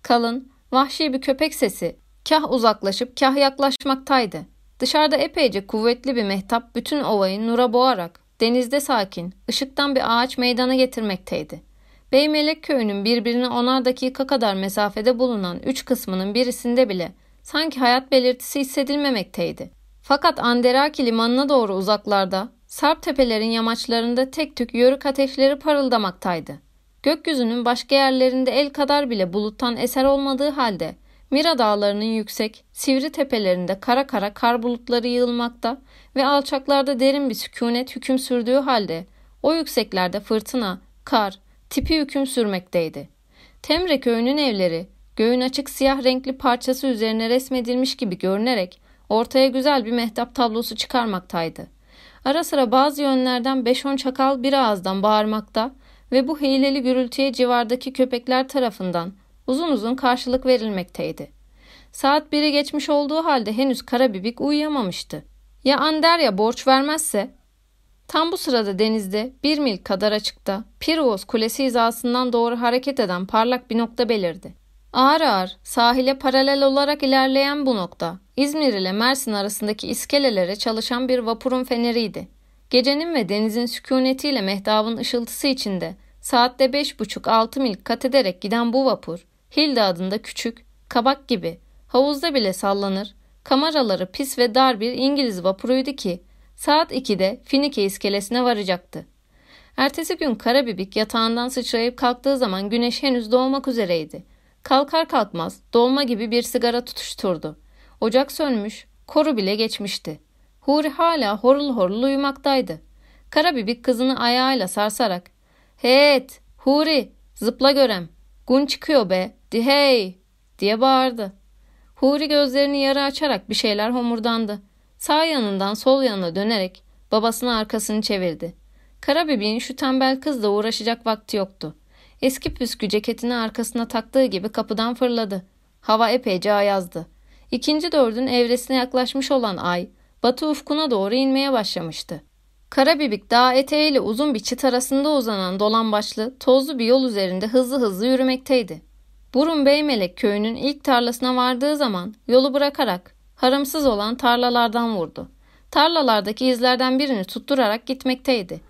Kalın, vahşi bir köpek sesi kah uzaklaşıp kah yaklaşmaktaydı. Dışarıda epeyce kuvvetli bir mehtap bütün ovayı nura boğarak denizde sakin, ışıktan bir ağaç meydana getirmekteydi. Beymelek köyünün birbirine onar dakika kadar mesafede bulunan üç kısmının birisinde bile sanki hayat belirtisi hissedilmemekteydi. Fakat Anderaki limanına doğru uzaklarda, Sarp tepelerin yamaçlarında tek tük yörük ateşleri parıldamaktaydı. Gökyüzünün başka yerlerinde el kadar bile buluttan eser olmadığı halde Mira dağlarının yüksek, sivri tepelerinde kara kara kar bulutları yığılmakta ve alçaklarda derin bir sükunet hüküm sürdüğü halde o yükseklerde fırtına, kar, tipi hüküm sürmekteydi. Temre köyünün evleri göğün açık siyah renkli parçası üzerine resmedilmiş gibi görünerek ortaya güzel bir mehtap tablosu çıkarmaktaydı. Ara sıra bazı yönlerden 5-10 çakal bir ağızdan bağırmakta ve bu hileli gürültüye civardaki köpekler tarafından uzun uzun karşılık verilmekteydi. Saat biri geçmiş olduğu halde henüz Karabibik uyuyamamıştı. Ya Anderya borç vermezse? Tam bu sırada denizde bir mil kadar açıkta Pirovos Kulesi hizasından doğru hareket eden parlak bir nokta belirdi. Ağır ağır sahile paralel olarak ilerleyen bu nokta İzmir ile Mersin arasındaki iskelelere çalışan bir vapurun feneriydi. Gecenin ve denizin sükunetiyle mehtabın ışıltısı içinde saatte beş buçuk altı mil kat ederek giden bu vapur Hilda adında küçük, kabak gibi, havuzda bile sallanır, kameraları pis ve dar bir İngiliz vapuruydu ki saat 2'de Finike iskelesine varacaktı. Ertesi gün Karabibik yatağından sıçrayıp kalktığı zaman güneş henüz doğmak üzereydi. Kalkar kalkmaz dolma gibi bir sigara tutuşturdu. Ocak sönmüş, koru bile geçmişti. Huri hala horul horul uyumaktaydı. Karabibik kızını ayağıyla sarsarak ''Heet, Huri, zıpla görem, gun çıkıyor be, di hey!'' diye bağırdı. Huri gözlerini yarı açarak bir şeyler homurdandı. Sağ yanından sol yanına dönerek babasına arkasını çevirdi. Karabibik'in şu tembel kızla uğraşacak vakti yoktu. Eski püskü ceketini arkasına taktığı gibi kapıdan fırladı. Hava epeyce ayazdı. İkinci dördün evresine yaklaşmış olan ay, batı ufkuna doğru inmeye başlamıştı. Karabibik dağ eteğiyle uzun bir çit arasında uzanan dolan başlı, tozlu bir yol üzerinde hızlı hızlı yürümekteydi. Burun Beymelek köyünün ilk tarlasına vardığı zaman yolu bırakarak haramsız olan tarlalardan vurdu. Tarlalardaki izlerden birini tutturarak gitmekteydi.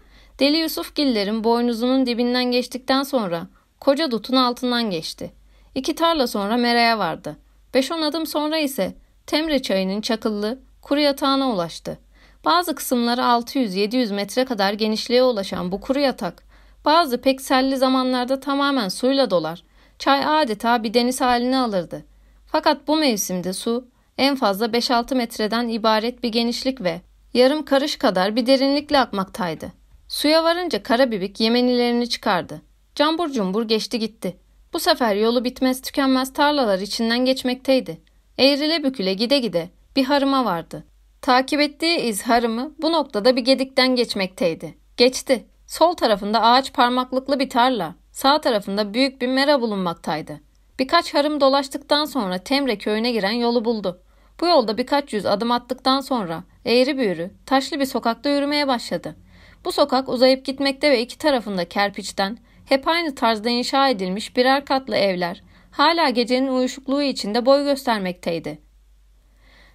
Deli Yusuf Gillerin boynuzunun dibinden geçtikten sonra koca dutun altından geçti. İki tarla sonra meraya vardı. Beş on adım sonra ise Temre çayının çakıllı kuru yatağına ulaştı. Bazı kısımları 600-700 metre kadar genişliğe ulaşan bu kuru yatak, bazı pek selli zamanlarda tamamen suyla dolar. Çay adeta bir deniz halini alırdı. Fakat bu mevsimde su en fazla 5-6 metreden ibaret bir genişlik ve yarım karış kadar bir derinlikle akmaktaydı. Suya varınca Karabibik Yemenilerini çıkardı. Cambur cumbur geçti gitti. Bu sefer yolu bitmez tükenmez tarlalar içinden geçmekteydi. Eğrile büküle gide gide bir harıma vardı. Takip ettiği iz harımı bu noktada bir gedikten geçmekteydi. Geçti. Sol tarafında ağaç parmaklıklı bir tarla, sağ tarafında büyük bir mera bulunmaktaydı. Birkaç harım dolaştıktan sonra Temre köyüne giren yolu buldu. Bu yolda birkaç yüz adım attıktan sonra eğri büğrü, taşlı bir sokakta yürümeye başladı. Bu sokak uzayıp gitmekte ve iki tarafında kerpiçten, hep aynı tarzda inşa edilmiş birer katlı evler, hala gecenin uyuşukluğu içinde boy göstermekteydi.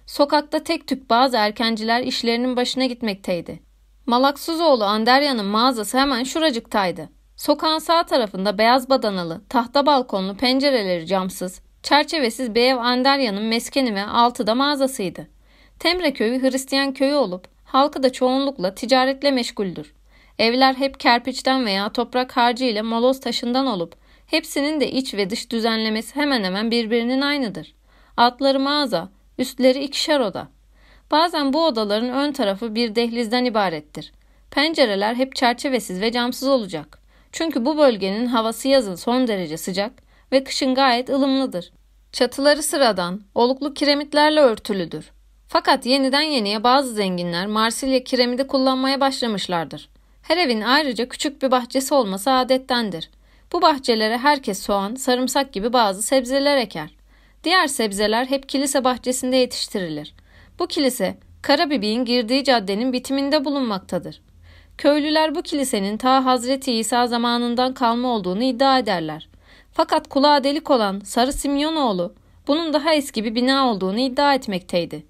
Sokakta tek tük bazı erkenciler işlerinin başına gitmekteydi. Malaksuzoğlu Anderya'nın mağazası hemen şuracıktaydı. Sokağın sağ tarafında beyaz badanalı, tahta balkonlu pencereleri camsız, çerçevesiz bir ev Anderya'nın meskeni ve altıda mağazasıydı. Temre köyü Hristiyan köyü olup halkı da çoğunlukla ticaretle meşguldür. Evler hep kerpiçten veya toprak harcı ile moloz taşından olup hepsinin de iç ve dış düzenlemesi hemen hemen birbirinin aynıdır. Altları mağaza, üstleri ikişer oda. Bazen bu odaların ön tarafı bir dehlizden ibarettir. Pencereler hep çerçevesiz ve camsız olacak. Çünkü bu bölgenin havası yazın son derece sıcak ve kışın gayet ılımlıdır. Çatıları sıradan, oluklu kiremitlerle örtülüdür. Fakat yeniden yeniye bazı zenginler Marsilya kiremidi kullanmaya başlamışlardır. Her evin ayrıca küçük bir bahçesi olması adettendir. Bu bahçelere herkes soğan, sarımsak gibi bazı sebzeler eker. Diğer sebzeler hep kilise bahçesinde yetiştirilir. Bu kilise Karabibi'nin girdiği caddenin bitiminde bulunmaktadır. Köylüler bu kilisenin ta Hazreti İsa zamanından kalma olduğunu iddia ederler. Fakat kulağa delik olan Sarı Simyonoğlu bunun daha eski bir bina olduğunu iddia etmekteydi.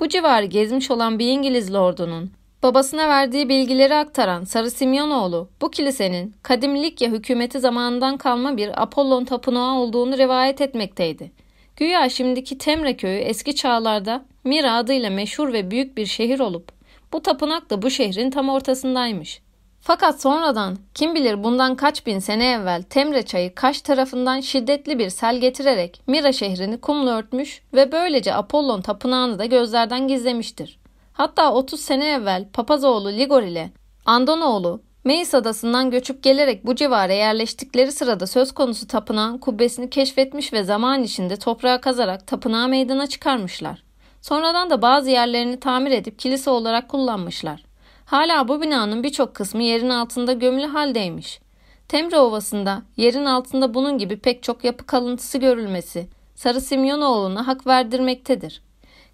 Bu civarı gezmiş olan bir İngiliz lordunun babasına verdiği bilgileri aktaran Sarı Simyonoğlu bu kilisenin kadim Likya hükümeti zamanından kalma bir Apollon tapınağı olduğunu rivayet etmekteydi. Güya şimdiki Temre köyü eski çağlarda Mira adıyla meşhur ve büyük bir şehir olup bu tapınak da bu şehrin tam ortasındaymış. Fakat sonradan kim bilir bundan kaç bin sene evvel Temre çayı Kaş tarafından şiddetli bir sel getirerek Mira şehrini kumla örtmüş ve böylece Apollon tapınağını da gözlerden gizlemiştir. Hatta 30 sene evvel Papazoğlu Ligor ile Andonoğlu Meis adasından göçüp gelerek bu civara yerleştikleri sırada söz konusu tapınağın kubbesini keşfetmiş ve zaman içinde toprağa kazarak tapınağı meydana çıkarmışlar. Sonradan da bazı yerlerini tamir edip kilise olarak kullanmışlar. Hala bu binanın birçok kısmı yerin altında gömülü haldeymiş. Temre Ovası'nda yerin altında bunun gibi pek çok yapı kalıntısı görülmesi Sarı Simyonoğlu'na hak verdirmektedir.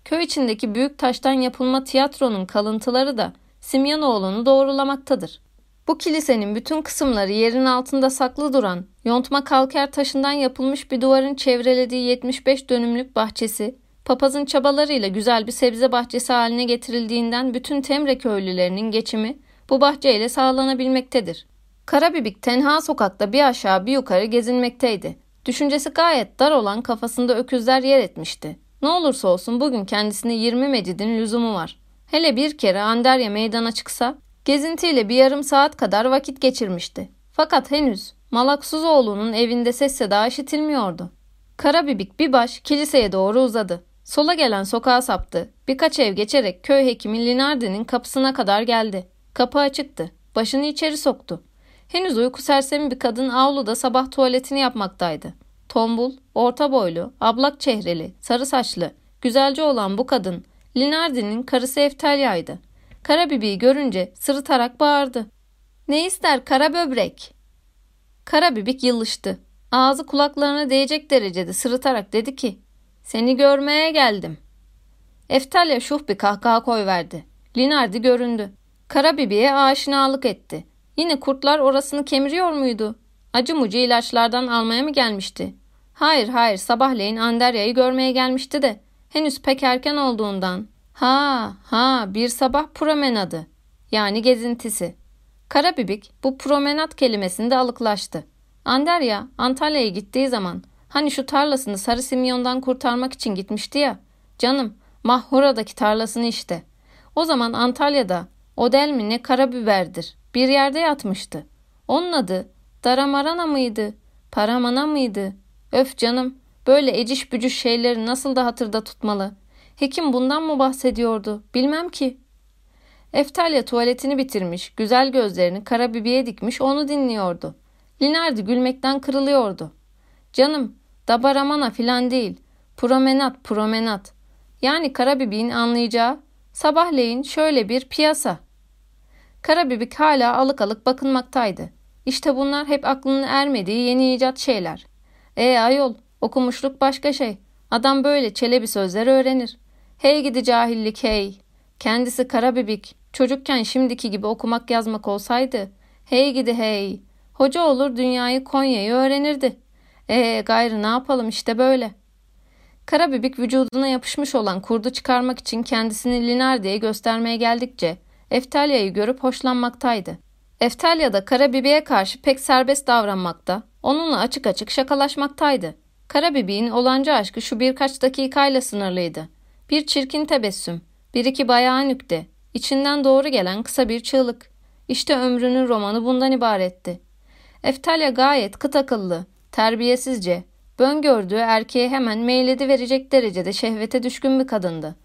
Köy içindeki büyük taştan yapılma tiyatronun kalıntıları da Simyonoğlu'nu doğrulamaktadır. Bu kilisenin bütün kısımları yerin altında saklı duran, yontma kalker taşından yapılmış bir duvarın çevrelediği 75 dönümlük bahçesi, papazın çabalarıyla güzel bir sebze bahçesi haline getirildiğinden bütün Temre köylülerinin geçimi bu bahçeyle sağlanabilmektedir. Karabibik tenha sokakta bir aşağı bir yukarı gezinmekteydi. Düşüncesi gayet dar olan kafasında öküzler yer etmişti. Ne olursa olsun bugün kendisine 20 mecidin lüzumu var. Hele bir kere Anderya meydana çıksa gezintiyle bir yarım saat kadar vakit geçirmişti. Fakat henüz Malaksuzoğlu'nun evinde ses seda işitilmiyordu. Karabibik bir baş kiliseye doğru uzadı. Sola gelen sokağa saptı. Birkaç ev geçerek köy hekimi Linardi'nin kapısına kadar geldi. Kapı açıktı. Başını içeri soktu. Henüz uyku sersemi bir kadın avluda sabah tuvaletini yapmaktaydı. Tombul, orta boylu, ablak çehreli, sarı saçlı, güzelce olan bu kadın Linardi'nin karısı Eftelya'ydı. Karabibi'yi görünce sırıtarak bağırdı. Ne ister kara böbrek? Karabibik yılıştı. Ağzı kulaklarına değecek derecede sırıtarak dedi ki seni görmeye geldim. Eftalya şuh bir kahkaha koyverdi. Linardi göründü. Karabibi'ye aşinalık etti. Yine kurtlar orasını kemiriyor muydu? Acı mucu ilaçlardan almaya mı gelmişti? Hayır hayır sabahleyin Anderya'yı görmeye gelmişti de henüz pek erken olduğundan. Ha ha bir sabah promenadı yani gezintisi. Karabibik bu promenat kelimesinde alıklaştı. Anderya Antalya'ya gittiği zaman hani şu tarlasını Sarı Simyon'dan kurtarmak için gitmişti ya. Canım Mahhura'daki tarlasını işte. O zaman Antalya'da Odel mi ne karabiberdir bir yerde yatmıştı. Onun adı Daramarana mıydı? Paramana mıydı? Öf canım, böyle eciş bücüş şeyleri nasıl da hatırda tutmalı. Hekim bundan mı bahsediyordu? Bilmem ki. Eftalya tuvaletini bitirmiş, güzel gözlerini kara bibiye dikmiş onu dinliyordu. Linardi gülmekten kırılıyordu. Canım, dabaramana filan değil. Promenat, promenat. Yani Karabibik'in anlayacağı sabahleyin şöyle bir piyasa. Karabibik hala alık alık bakınmaktaydı. İşte bunlar hep aklının ermediği yeni icat şeyler. E ayol okumuşluk başka şey. Adam böyle çelebi sözler öğrenir. Hey gidi cahillik hey. Kendisi Karabibik Çocukken şimdiki gibi okumak yazmak olsaydı. Hey gidi hey. Hoca olur dünyayı Konya'yı öğrenirdi. Ee gayrı ne yapalım işte böyle. Karabibik vücuduna yapışmış olan kurdu çıkarmak için kendisini Linardi'ye göstermeye geldikçe Eftalya'yı görüp hoşlanmaktaydı. Eftalya da Karabibik'e karşı pek serbest davranmakta, onunla açık açık şakalaşmaktaydı. Karabibik'in olancı aşkı şu birkaç dakikayla sınırlıydı. Bir çirkin tebessüm, bir iki bayağı nükte, içinden doğru gelen kısa bir çığlık. İşte ömrünün romanı bundan ibaretti. Eftalya gayet kıt akıllı, terbiyesizce, bön gördüğü erkeğe hemen meyledi verecek derecede şehvete düşkün bir kadındı.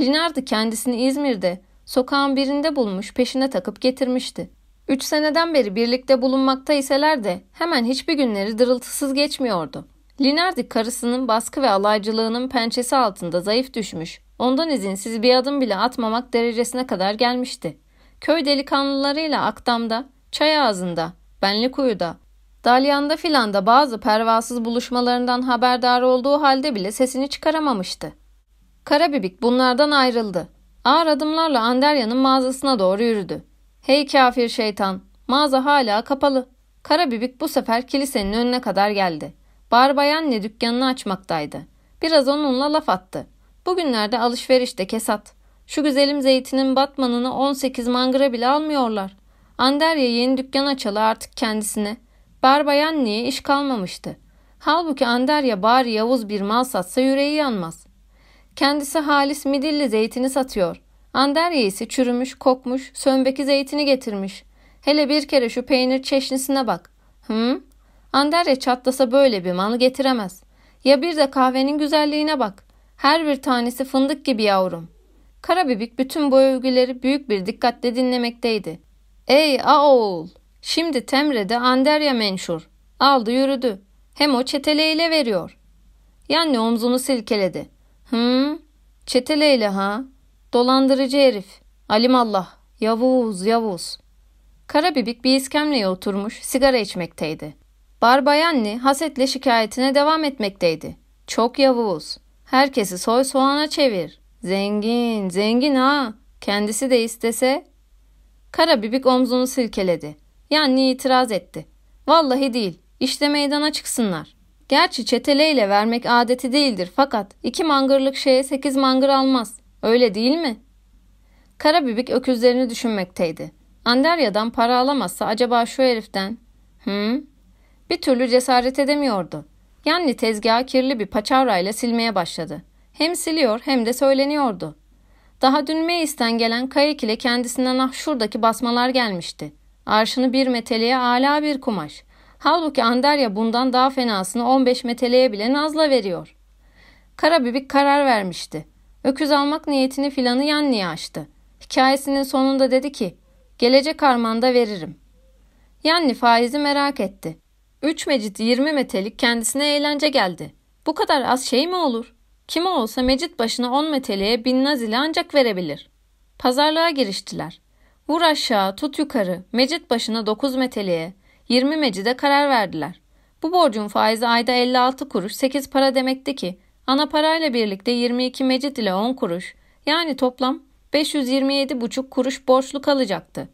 Linardi kendisini İzmir'de, sokağın birinde bulmuş peşine takıp getirmişti. Üç seneden beri birlikte bulunmakta iseler de hemen hiçbir günleri dırıltısız geçmiyordu. Linardi karısının baskı ve alaycılığının pençesi altında zayıf düşmüş, ondan izinsiz bir adım bile atmamak derecesine kadar gelmişti. Köy delikanlılarıyla Akdam'da, Çay Ağzı'nda, Benlikuyu'da, Dalyan'da filan da bazı pervasız buluşmalarından haberdar olduğu halde bile sesini çıkaramamıştı. Karabibik bunlardan ayrıldı. Ağır adımlarla Anderya'nın mağazasına doğru yürüdü. Hey kafir şeytan, mağaza hala kapalı. Karabibik bu sefer kilisenin önüne kadar geldi. Barbayanne dükkanını açmaktaydı. Biraz onunla laf attı. Bugünlerde alışverişte kesat. Şu güzelim zeytinin batmanını 18 mangıra bile almıyorlar. Anderya yeni dükkan açalı artık kendisine. Barbayanne'ye iş kalmamıştı. Halbuki Anderya bari Yavuz bir mal satsa yüreği yanmaz. Kendisi halis midilli zeytini satıyor. Anderya ise çürümüş, kokmuş, sönbeki zeytini getirmiş. Hele bir kere şu peynir çeşnisine bak. Hı? Anderya çatlasa böyle bir mal getiremez. Ya bir de kahvenin güzelliğine bak. Her bir tanesi fındık gibi yavrum. Karabibik bütün bu övgüleri büyük bir dikkatle dinlemekteydi. Ey oğul! Şimdi Temre'de Anderya menşur. Aldı yürüdü. Hem o çeteleyle veriyor. Yani omzunu silkeledi. Hı? Çeteleyle ha? Dolandırıcı herif. Alimallah. Yavuz, Yavuz. Karabibik bir iskemleye oturmuş sigara içmekteydi. Barbayanni hasetle şikayetine devam etmekteydi. Çok Yavuz. Herkesi soy soğana çevir. Zengin, zengin ha. Kendisi de istese. Karabibik omzunu silkeledi. Yani itiraz etti. Vallahi değil. İşte meydana çıksınlar. Gerçi çeteleyle vermek adeti değildir fakat iki mangırlık şeye sekiz mangır almaz. Öyle değil mi? Karabibik öküzlerini düşünmekteydi. Anderya'dan para alamazsa acaba şu heriften? Hı? Bir türlü cesaret edemiyordu. Yani tezgahı kirli bir paçavrayla silmeye başladı. Hem siliyor hem de söyleniyordu. Daha dün Meis'ten gelen kayık ile kendisinden ah şuradaki basmalar gelmişti. Arşını bir meteleye ala bir kumaş. Halbuki Anderya bundan daha fenasını 15 meteleye bile nazla veriyor. Karabibik karar vermişti. Öküz almak niyetini filanı yan niye açtı. Hikayesinin sonunda dedi ki, gelecek armanda veririm. Yanni faizi merak etti. Üç mecit yirmi metelik kendisine eğlence geldi. Bu kadar az şey mi olur? Kimi olsa mecit başına on meteliğe bin nazile ancak verebilir. Pazarlığa giriştiler. Vur aşağı, tut yukarı, mecit başına dokuz meteliğe, yirmi mecide karar verdiler. Bu borcun faizi ayda 56 kuruş 8 para demekti ki ana parayla birlikte 22 mecit ile 10 kuruş yani toplam 527,5 kuruş borçlu kalacaktı.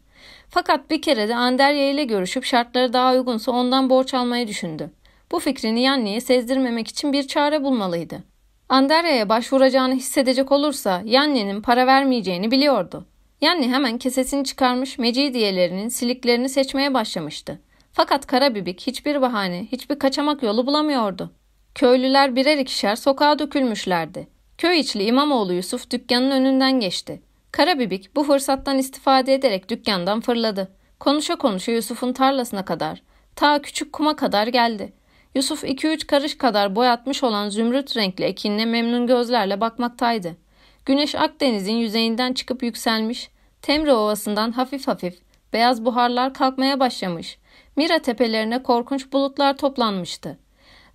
Fakat bir kere de Anderya ile görüşüp şartları daha uygunsa ondan borç almayı düşündü. Bu fikrini Yanni'ye sezdirmemek için bir çare bulmalıydı. Anderya'ya başvuracağını hissedecek olursa Yanni'nin para vermeyeceğini biliyordu. Yanni hemen kesesini çıkarmış mecidiyelerinin siliklerini seçmeye başlamıştı. Fakat Karabibik hiçbir bahane, hiçbir kaçamak yolu bulamıyordu. Köylüler birer ikişer sokağa dökülmüşlerdi. Köy içli İmamoğlu Yusuf dükkanın önünden geçti. Karabibik bu fırsattan istifade ederek dükkandan fırladı. Konuşa konuşa Yusuf'un tarlasına kadar, ta küçük kuma kadar geldi. Yusuf iki üç karış kadar boyatmış olan zümrüt renkli ekinle memnun gözlerle bakmaktaydı. Güneş Akdeniz'in yüzeyinden çıkıp yükselmiş, Temre Ovası'ndan hafif hafif beyaz buharlar kalkmaya başlamış. Mira tepelerine korkunç bulutlar toplanmıştı.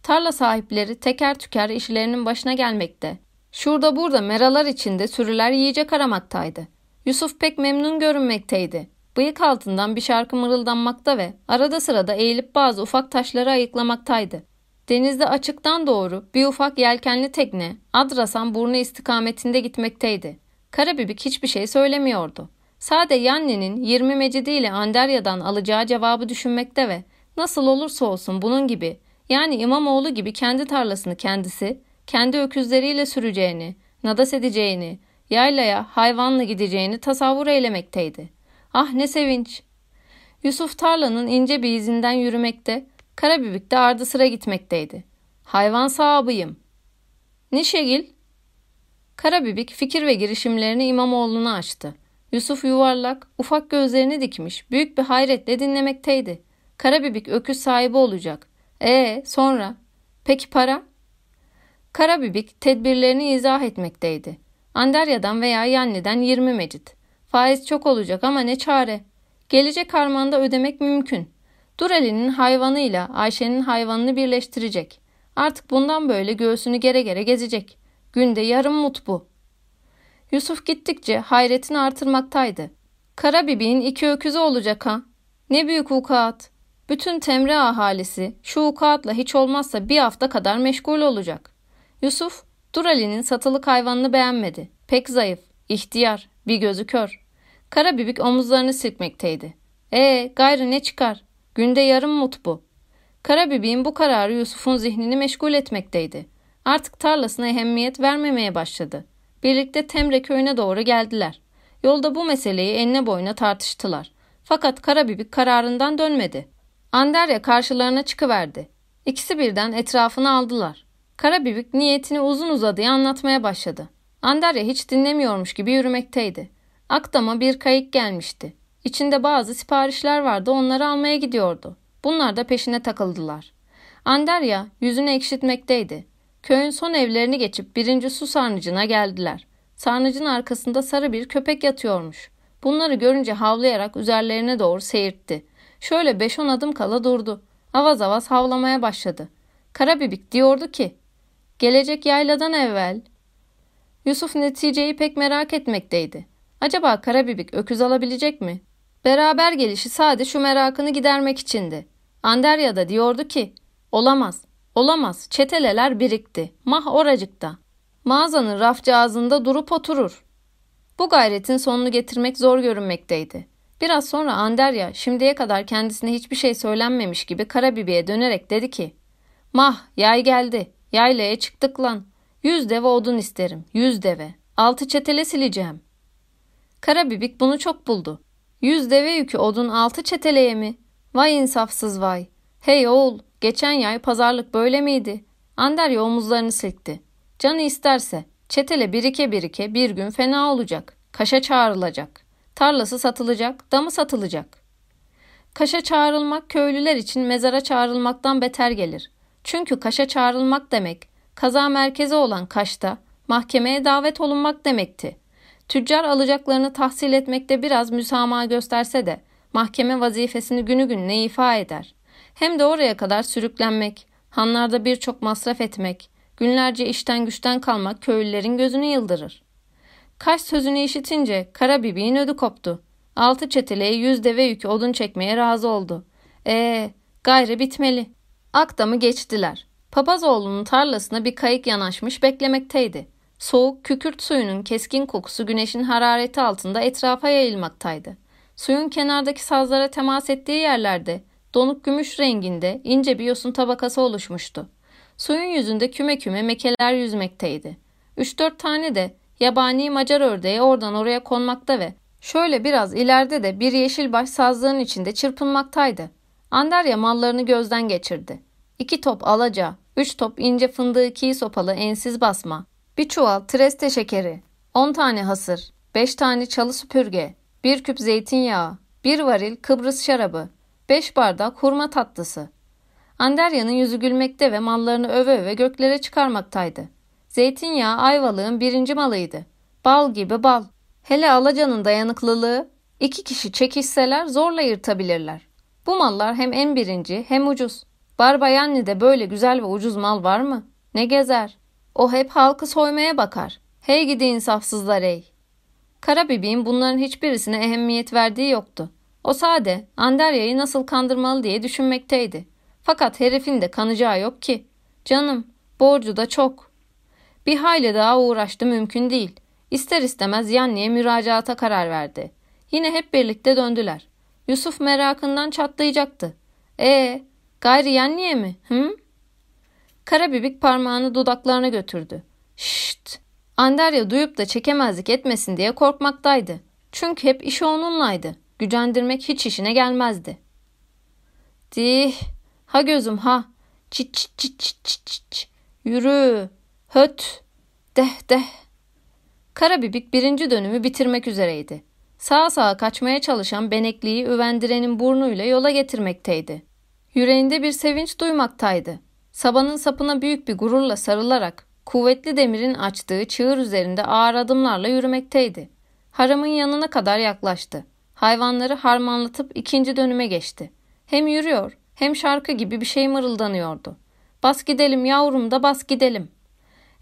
Tarla sahipleri teker tüker işlerinin başına gelmekte. Şurada burada meralar içinde sürüler yiyecek aramaktaydı. Yusuf pek memnun görünmekteydi. Bıyık altından bir şarkı mırıldanmakta ve arada sırada eğilip bazı ufak taşları ayıklamaktaydı. Denizde açıktan doğru bir ufak yelkenli tekne Adrasan burnu istikametinde gitmekteydi. Karabibik hiçbir şey söylemiyordu. Sade Yanni'nin 20 mecidiyle Anderya'dan alacağı cevabı düşünmekte ve nasıl olursa olsun bunun gibi yani İmamoğlu gibi kendi tarlasını kendisi, kendi öküzleriyle süreceğini, nadas edeceğini, yaylaya hayvanla gideceğini tasavvur eylemekteydi. Ah ne sevinç! Yusuf tarlanın ince bir izinden yürümekte, Karabibik de ardı sıra gitmekteydi. Hayvan sahibiyim. Nişegil? Karabibik fikir ve girişimlerini İmamoğlu'na açtı. Yusuf yuvarlak, ufak gözlerini dikmiş, büyük bir hayretle dinlemekteydi. Karabibik öküz sahibi olacak. Ee, sonra? Peki para? Karabibik tedbirlerini izah etmekteydi. Anderya'dan veya Yanni'den 20 mecit. Faiz çok olacak ama ne çare. Gelecek harmanda ödemek mümkün. Durali'nin hayvanıyla Ayşe'nin hayvanını birleştirecek. Artık bundan böyle göğsünü gere gere gezecek. Günde yarım mut bu. Yusuf gittikçe hayretini artırmaktaydı. Karabibi'nin iki öküzü olacak ha. Ne büyük vukuat. Bütün Temre ahalisi şu vukuatla hiç olmazsa bir hafta kadar meşgul olacak. Yusuf, Durali'nin satılık hayvanını beğenmedi. Pek zayıf, ihtiyar, bir gözü kör. Karabibik omuzlarını silkmekteydi. Ee, gayrı ne çıkar? Günde yarım mut bu. Karabibik'in bu kararı Yusuf'un zihnini meşgul etmekteydi. Artık tarlasına ehemmiyet vermemeye başladı. Birlikte Temre köyüne doğru geldiler. Yolda bu meseleyi enine boyuna tartıştılar. Fakat Karabibik kararından dönmedi. Anderya karşılarına çıkıverdi. İkisi birden etrafını aldılar. Karabibik niyetini uzun uzadıya anlatmaya başladı. Anderya hiç dinlemiyormuş gibi yürümekteydi. Akdam'a bir kayık gelmişti. İçinde bazı siparişler vardı onları almaya gidiyordu. Bunlar da peşine takıldılar. Anderya yüzünü ekşitmekteydi. Köyün son evlerini geçip birinci su sarnıcına geldiler. Sarnıcın arkasında sarı bir köpek yatıyormuş. Bunları görünce havlayarak üzerlerine doğru seyirtti. Şöyle beş on adım kala durdu. Avaz avaz havlamaya başladı. Karabibik diyordu ki, gelecek yayladan evvel. Yusuf neticeyi pek merak etmekteydi. Acaba Karabibik öküz alabilecek mi? Beraber gelişi sade şu merakını gidermek içindi. Anderya da diyordu ki, olamaz, olamaz, çeteleler birikti, mah oracıkta. Mağazanın rafcağızında durup oturur. Bu gayretin sonunu getirmek zor görünmekteydi. Biraz sonra Anderya şimdiye kadar kendisine hiçbir şey söylenmemiş gibi Karabibi'ye dönerek dedi ki Mah yay geldi. Yaylaya çıktık lan. Yüz deve odun isterim. Yüz deve. Altı çetele sileceğim. Karabibik bunu çok buldu. Yüz deve yükü odun altı çeteleye mi? Vay insafsız vay. Hey oğul geçen yay pazarlık böyle miydi? Anderya omuzlarını silkti. Canı isterse çetele birike birike bir gün fena olacak. Kaşa çağrılacak. Tarlası satılacak, damı satılacak. Kaşa çağrılmak köylüler için mezara çağrılmaktan beter gelir. Çünkü kaşa çağrılmak demek, kaza merkezi olan Kaş'ta mahkemeye davet olunmak demekti. Tüccar alacaklarını tahsil etmekte biraz müsamaha gösterse de mahkeme vazifesini günü gününe ifa eder. Hem de oraya kadar sürüklenmek, hanlarda birçok masraf etmek, günlerce işten güçten kalmak köylülerin gözünü yıldırır. Kaş sözünü işitince kara bibiğin ödü koptu. Altı çeteleye yüz deve yükü odun çekmeye razı oldu. Ee, gayrı bitmeli. Akdam'ı geçtiler. Papazoğlu'nun tarlasına bir kayık yanaşmış beklemekteydi. Soğuk kükürt suyunun keskin kokusu güneşin harareti altında etrafa yayılmaktaydı. Suyun kenardaki sazlara temas ettiği yerlerde donuk gümüş renginde ince bir yosun tabakası oluşmuştu. Suyun yüzünde küme küme mekeler yüzmekteydi. Üç dört tane de Yabani Macar ördeği oradan oraya konmakta ve şöyle biraz ileride de bir yeşil baş sazlığın içinde çırpınmaktaydı. Anderya mallarını gözden geçirdi. İki top alaca, üç top ince fındığı kiğ sopalı ensiz basma, bir çuval treste şekeri, on tane hasır, beş tane çalı süpürge, bir küp zeytinyağı, bir varil Kıbrıs şarabı, beş bardak hurma tatlısı. Anderya'nın yüzü gülmekte ve mallarını öve öve göklere çıkarmaktaydı. Zeytinyağı Ayvalık'ın birinci malıydı. Bal gibi bal. Hele alacanın dayanıklılığı iki kişi çekişseler zorla yırtabilirler. Bu mallar hem en birinci hem ucuz. Barbayanni'de böyle güzel ve ucuz mal var mı? Ne gezer? O hep halkı soymaya bakar. Hey gidi insafsızlar ey. Karabibi'nin bunların hiçbirisine ehemmiyet verdiği yoktu. O sade Anderya'yı nasıl kandırmalı diye düşünmekteydi. Fakat herifin de kanacağı yok ki. Canım borcu da çok. Bir hayli daha uğraştı mümkün değil. İster istemez Yanni'ye müracaata karar verdi. Yine hep birlikte döndüler. Yusuf merakından çatlayacaktı. E gayri yen niye mi? Hı? Karabibik parmağını dudaklarına götürdü. Şşt! Anderya duyup da çekemezlik etmesin diye korkmaktaydı. Çünkü hep işi onunlaydı. Gücendirmek hiç işine gelmezdi. Dih! Ha gözüm ha! Çit çit çit çit çit çit! Yürü! Höt! Deh deh! Karabibik birinci dönümü bitirmek üzereydi. Sağa sağa kaçmaya çalışan benekliği üvendirenin burnuyla yola getirmekteydi. Yüreğinde bir sevinç duymaktaydı. Sabanın sapına büyük bir gururla sarılarak kuvvetli demirin açtığı çığır üzerinde ağır adımlarla yürümekteydi. Haramın yanına kadar yaklaştı. Hayvanları harmanlatıp ikinci dönüme geçti. Hem yürüyor hem şarkı gibi bir şey mırıldanıyordu. Bas gidelim yavrum da bas gidelim.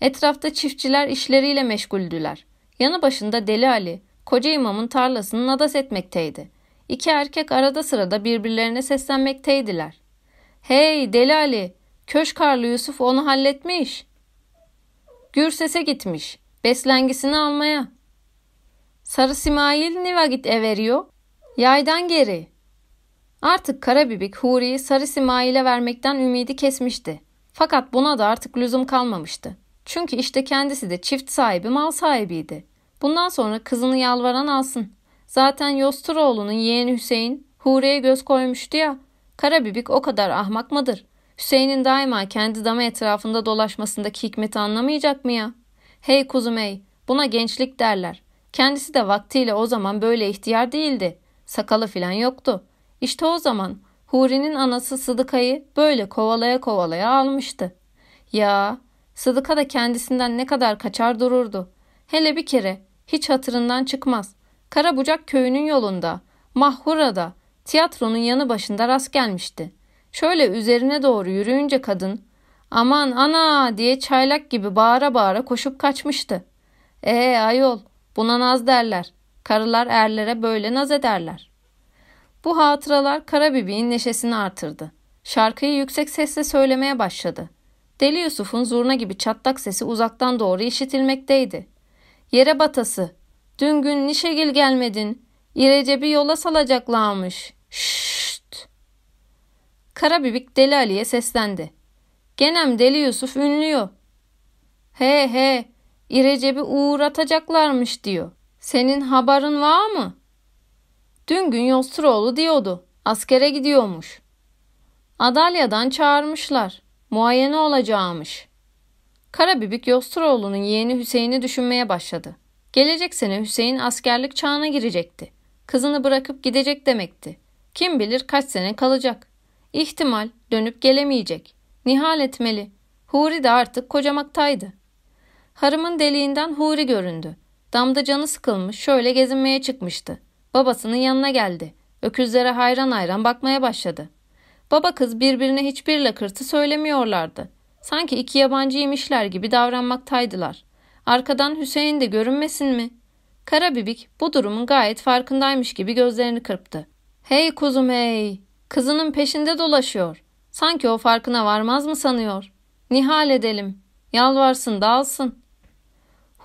Etrafta çiftçiler işleriyle meşguldüler. Yanı başında Deli Ali, koca imamın tarlasını nadas etmekteydi. İki erkek arada sırada birbirlerine seslenmekteydiler. Hey Deli Ali, Köşkarlı Yusuf onu halletmiş. Gürses'e gitmiş, beslengisini almaya. Sarı Simail ne vakit everiyor? Yaydan geri. Artık Karabibik Huri'yi Sarı Simail'e vermekten ümidi kesmişti. Fakat buna da artık lüzum kalmamıştı. Çünkü işte kendisi de çift sahibi, mal sahibiydi. Bundan sonra kızını yalvaran alsın. Zaten Yosturoğlu'nun yeğeni Hüseyin Huri'ye göz koymuştu ya. Karabibik o kadar ahmak mıdır? Hüseyin'in daima kendi damı etrafında dolaşmasındaki hikmeti anlamayacak mı ya? Hey kuzum hey, buna gençlik derler. Kendisi de vaktiyle o zaman böyle ihtiyar değildi. Sakalı filan yoktu. İşte o zaman Huri'nin anası Sıdıka'yı böyle kovalaya kovalaya almıştı. Ya Sıdıka da kendisinden ne kadar kaçar dururdu. Hele bir kere hiç hatırından çıkmaz. Karabucak köyünün yolunda, Mahhura'da, tiyatronun yanı başında rast gelmişti. Şöyle üzerine doğru yürüyünce kadın, aman ana diye çaylak gibi bağıra bağıra koşup kaçmıştı. Ee ayol, buna naz derler. Karılar erlere böyle naz ederler. Bu hatıralar Karabibi'nin neşesini artırdı. Şarkıyı yüksek sesle söylemeye başladı. Deli Yusuf'un zurna gibi çatlak sesi uzaktan doğru işitilmekteydi. Yere batası, dün gün nişegil gelmedin, İrecep'i yola salacaklarmış. Şşşt! Karabibik Deli Ali'ye seslendi. Genem Deli Yusuf ünlüyor. He he, İrecep'i uğratacaklarmış diyor. Senin haberin var mı? Dün gün Yosturoğlu diyordu. Askere gidiyormuş. Adalya'dan çağırmışlar. Muayene olacağımış. Karabibik Yosturoğlu'nun yeğeni Hüseyin'i düşünmeye başladı. Gelecek sene Hüseyin askerlik çağına girecekti. Kızını bırakıp gidecek demekti. Kim bilir kaç sene kalacak. İhtimal dönüp gelemeyecek. Nihal etmeli. Huri de artık kocamaktaydı. Harımın deliğinden Huri göründü. Damda canı sıkılmış şöyle gezinmeye çıkmıştı. Babasının yanına geldi. Öküzlere hayran hayran bakmaya başladı. Baba kız birbirine hiçbir lakırtı söylemiyorlardı. Sanki iki yabancıymışlar gibi davranmaktaydılar. Arkadan Hüseyin de görünmesin mi? Karabibik bu durumun gayet farkındaymış gibi gözlerini kırptı. Hey kuzum hey! Kızının peşinde dolaşıyor. Sanki o farkına varmaz mı sanıyor? Nihal edelim. Yalvarsın dağılsın.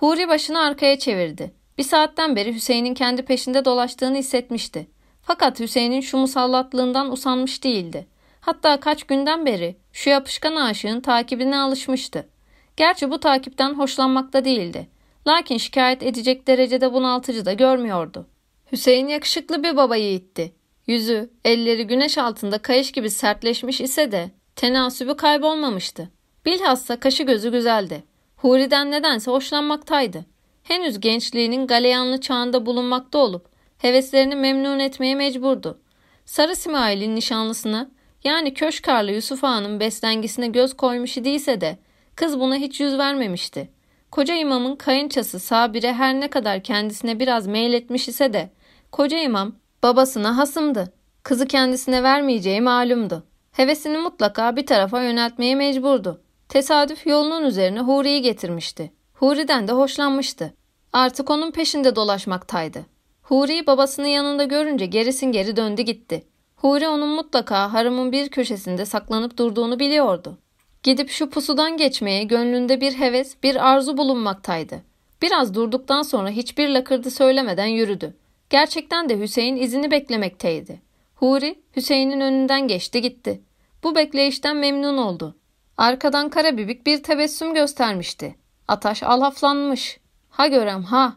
Huri başını arkaya çevirdi. Bir saatten beri Hüseyin'in kendi peşinde dolaştığını hissetmişti. Fakat Hüseyin'in şu musallatlığından usanmış değildi. Hatta kaç günden beri şu yapışkan aşığın takibine alışmıştı. Gerçi bu takipten hoşlanmakta değildi. Lakin şikayet edecek derecede bunaltıcı da görmüyordu. Hüseyin yakışıklı bir baba yiğitti. Yüzü, elleri güneş altında kayış gibi sertleşmiş ise de tenasübü kaybolmamıştı. Bilhassa kaşı gözü güzeldi. Huri'den nedense hoşlanmaktaydı. Henüz gençliğinin galeyanlı çağında bulunmakta olup heveslerini memnun etmeye mecburdu. Sarı Simail'in nişanlısına yani Köşkarlı Yusuf Ağa'nın beslengisine göz koymuş idiyse de kız buna hiç yüz vermemişti. Koca imamın kayınçası Sabire her ne kadar kendisine biraz meyletmiş ise de koca imam babasına hasımdı. Kızı kendisine vermeyeceği malumdu. Hevesini mutlaka bir tarafa yöneltmeye mecburdu. Tesadüf yolunun üzerine Huri'yi getirmişti. Huri'den de hoşlanmıştı. Artık onun peşinde dolaşmaktaydı. Huri'yi babasının yanında görünce gerisin geri döndü gitti. Huri onun mutlaka harımın bir köşesinde saklanıp durduğunu biliyordu. Gidip şu pusudan geçmeye gönlünde bir heves, bir arzu bulunmaktaydı. Biraz durduktan sonra hiçbir lakırdı söylemeden yürüdü. Gerçekten de Hüseyin izini beklemekteydi. Huri Hüseyin'in önünden geçti gitti. Bu bekleyişten memnun oldu. Arkadan Karabibik bir tebessüm göstermişti. Ataş alaflanmış. Ha görem ha.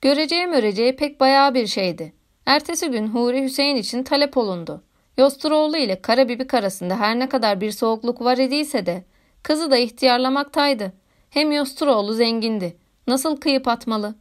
Göreceği möreceği pek bayağı bir şeydi. Ertesi gün Huri Hüseyin için talep olundu. Yosturoğlu ile Karabibik arasında her ne kadar bir soğukluk var idiyse de kızı da ihtiyarlamaktaydı. Hem Yosturoğlu zengindi. Nasıl kıyıp atmalı?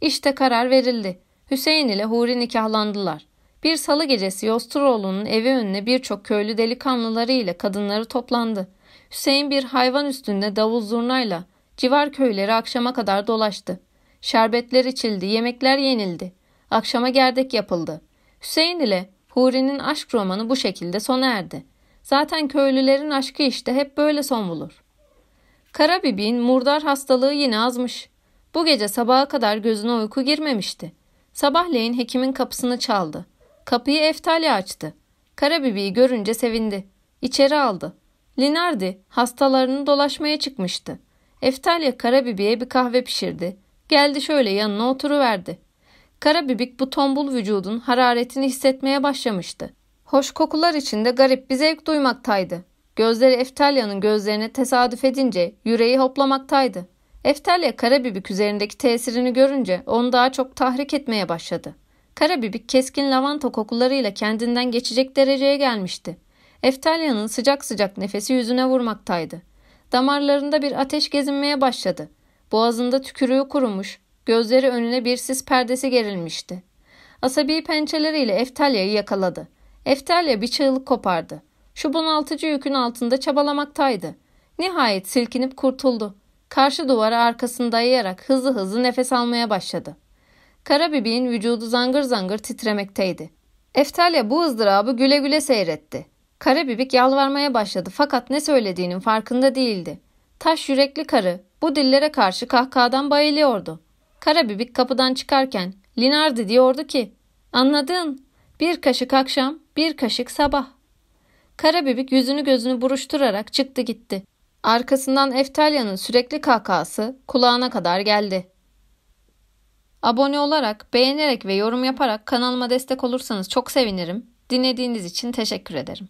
İşte karar verildi. Hüseyin ile Huri nikahlandılar. Bir salı gecesi Yosturoğlu'nun evi önüne birçok köylü delikanlıları ile kadınları toplandı. Hüseyin bir hayvan üstünde davul zurnayla civar köyleri akşama kadar dolaştı. Şerbetler içildi, yemekler yenildi. Akşama gerdek yapıldı. Hüseyin ile Huri'nin aşk romanı bu şekilde sona erdi. Zaten köylülerin aşkı işte hep böyle son bulur. Karabibik'in murdar hastalığı yine azmış. Bu gece sabaha kadar gözüne uyku girmemişti. Sabahleyin hekimin kapısını çaldı. Kapıyı Eftalya açtı. Karabibik'i görünce sevindi. İçeri aldı. Linardi hastalarını dolaşmaya çıkmıştı. Eftalya Karabibik'e bir kahve pişirdi. Geldi şöyle yanına oturuverdi. Karabibik bu tombul vücudun hararetini hissetmeye başlamıştı. Hoş kokular içinde garip bir zevk duymaktaydı. Gözleri Eftalya'nın gözlerine tesadüf edince yüreği hoplamaktaydı. Eftalya Karabibik üzerindeki tesirini görünce onu daha çok tahrik etmeye başladı. Karabibik keskin lavanta kokularıyla kendinden geçecek dereceye gelmişti. Eftalya'nın sıcak sıcak nefesi yüzüne vurmaktaydı. Damarlarında bir ateş gezinmeye başladı. Boğazında tükürüğü kurumuş, gözleri önüne bir sis perdesi gerilmişti. Asabi pençeleriyle Eftalya'yı yakaladı. Eftalya bir çığlık kopardı. Şu bunaltıcı yükün altında çabalamaktaydı. Nihayet silkinip kurtuldu. Karşı duvara arkasını dayayarak hızlı hızlı nefes almaya başladı. Karabibi'nin vücudu zangır zangır titremekteydi. Eftalya bu ızdırabı güle güle seyretti. Karabibik yalvarmaya başladı fakat ne söylediğinin farkında değildi. Taş yürekli karı bu dillere karşı kahkahadan bayılıyordu. Karabibik kapıdan çıkarken Linardi diyordu ki anladın bir kaşık akşam bir kaşık sabah. Karabibik yüzünü gözünü buruşturarak çıktı gitti. Arkasından Eftalya'nın sürekli kahkahası kulağına kadar geldi. Abone olarak, beğenerek ve yorum yaparak kanalıma destek olursanız çok sevinirim. Dinlediğiniz için teşekkür ederim.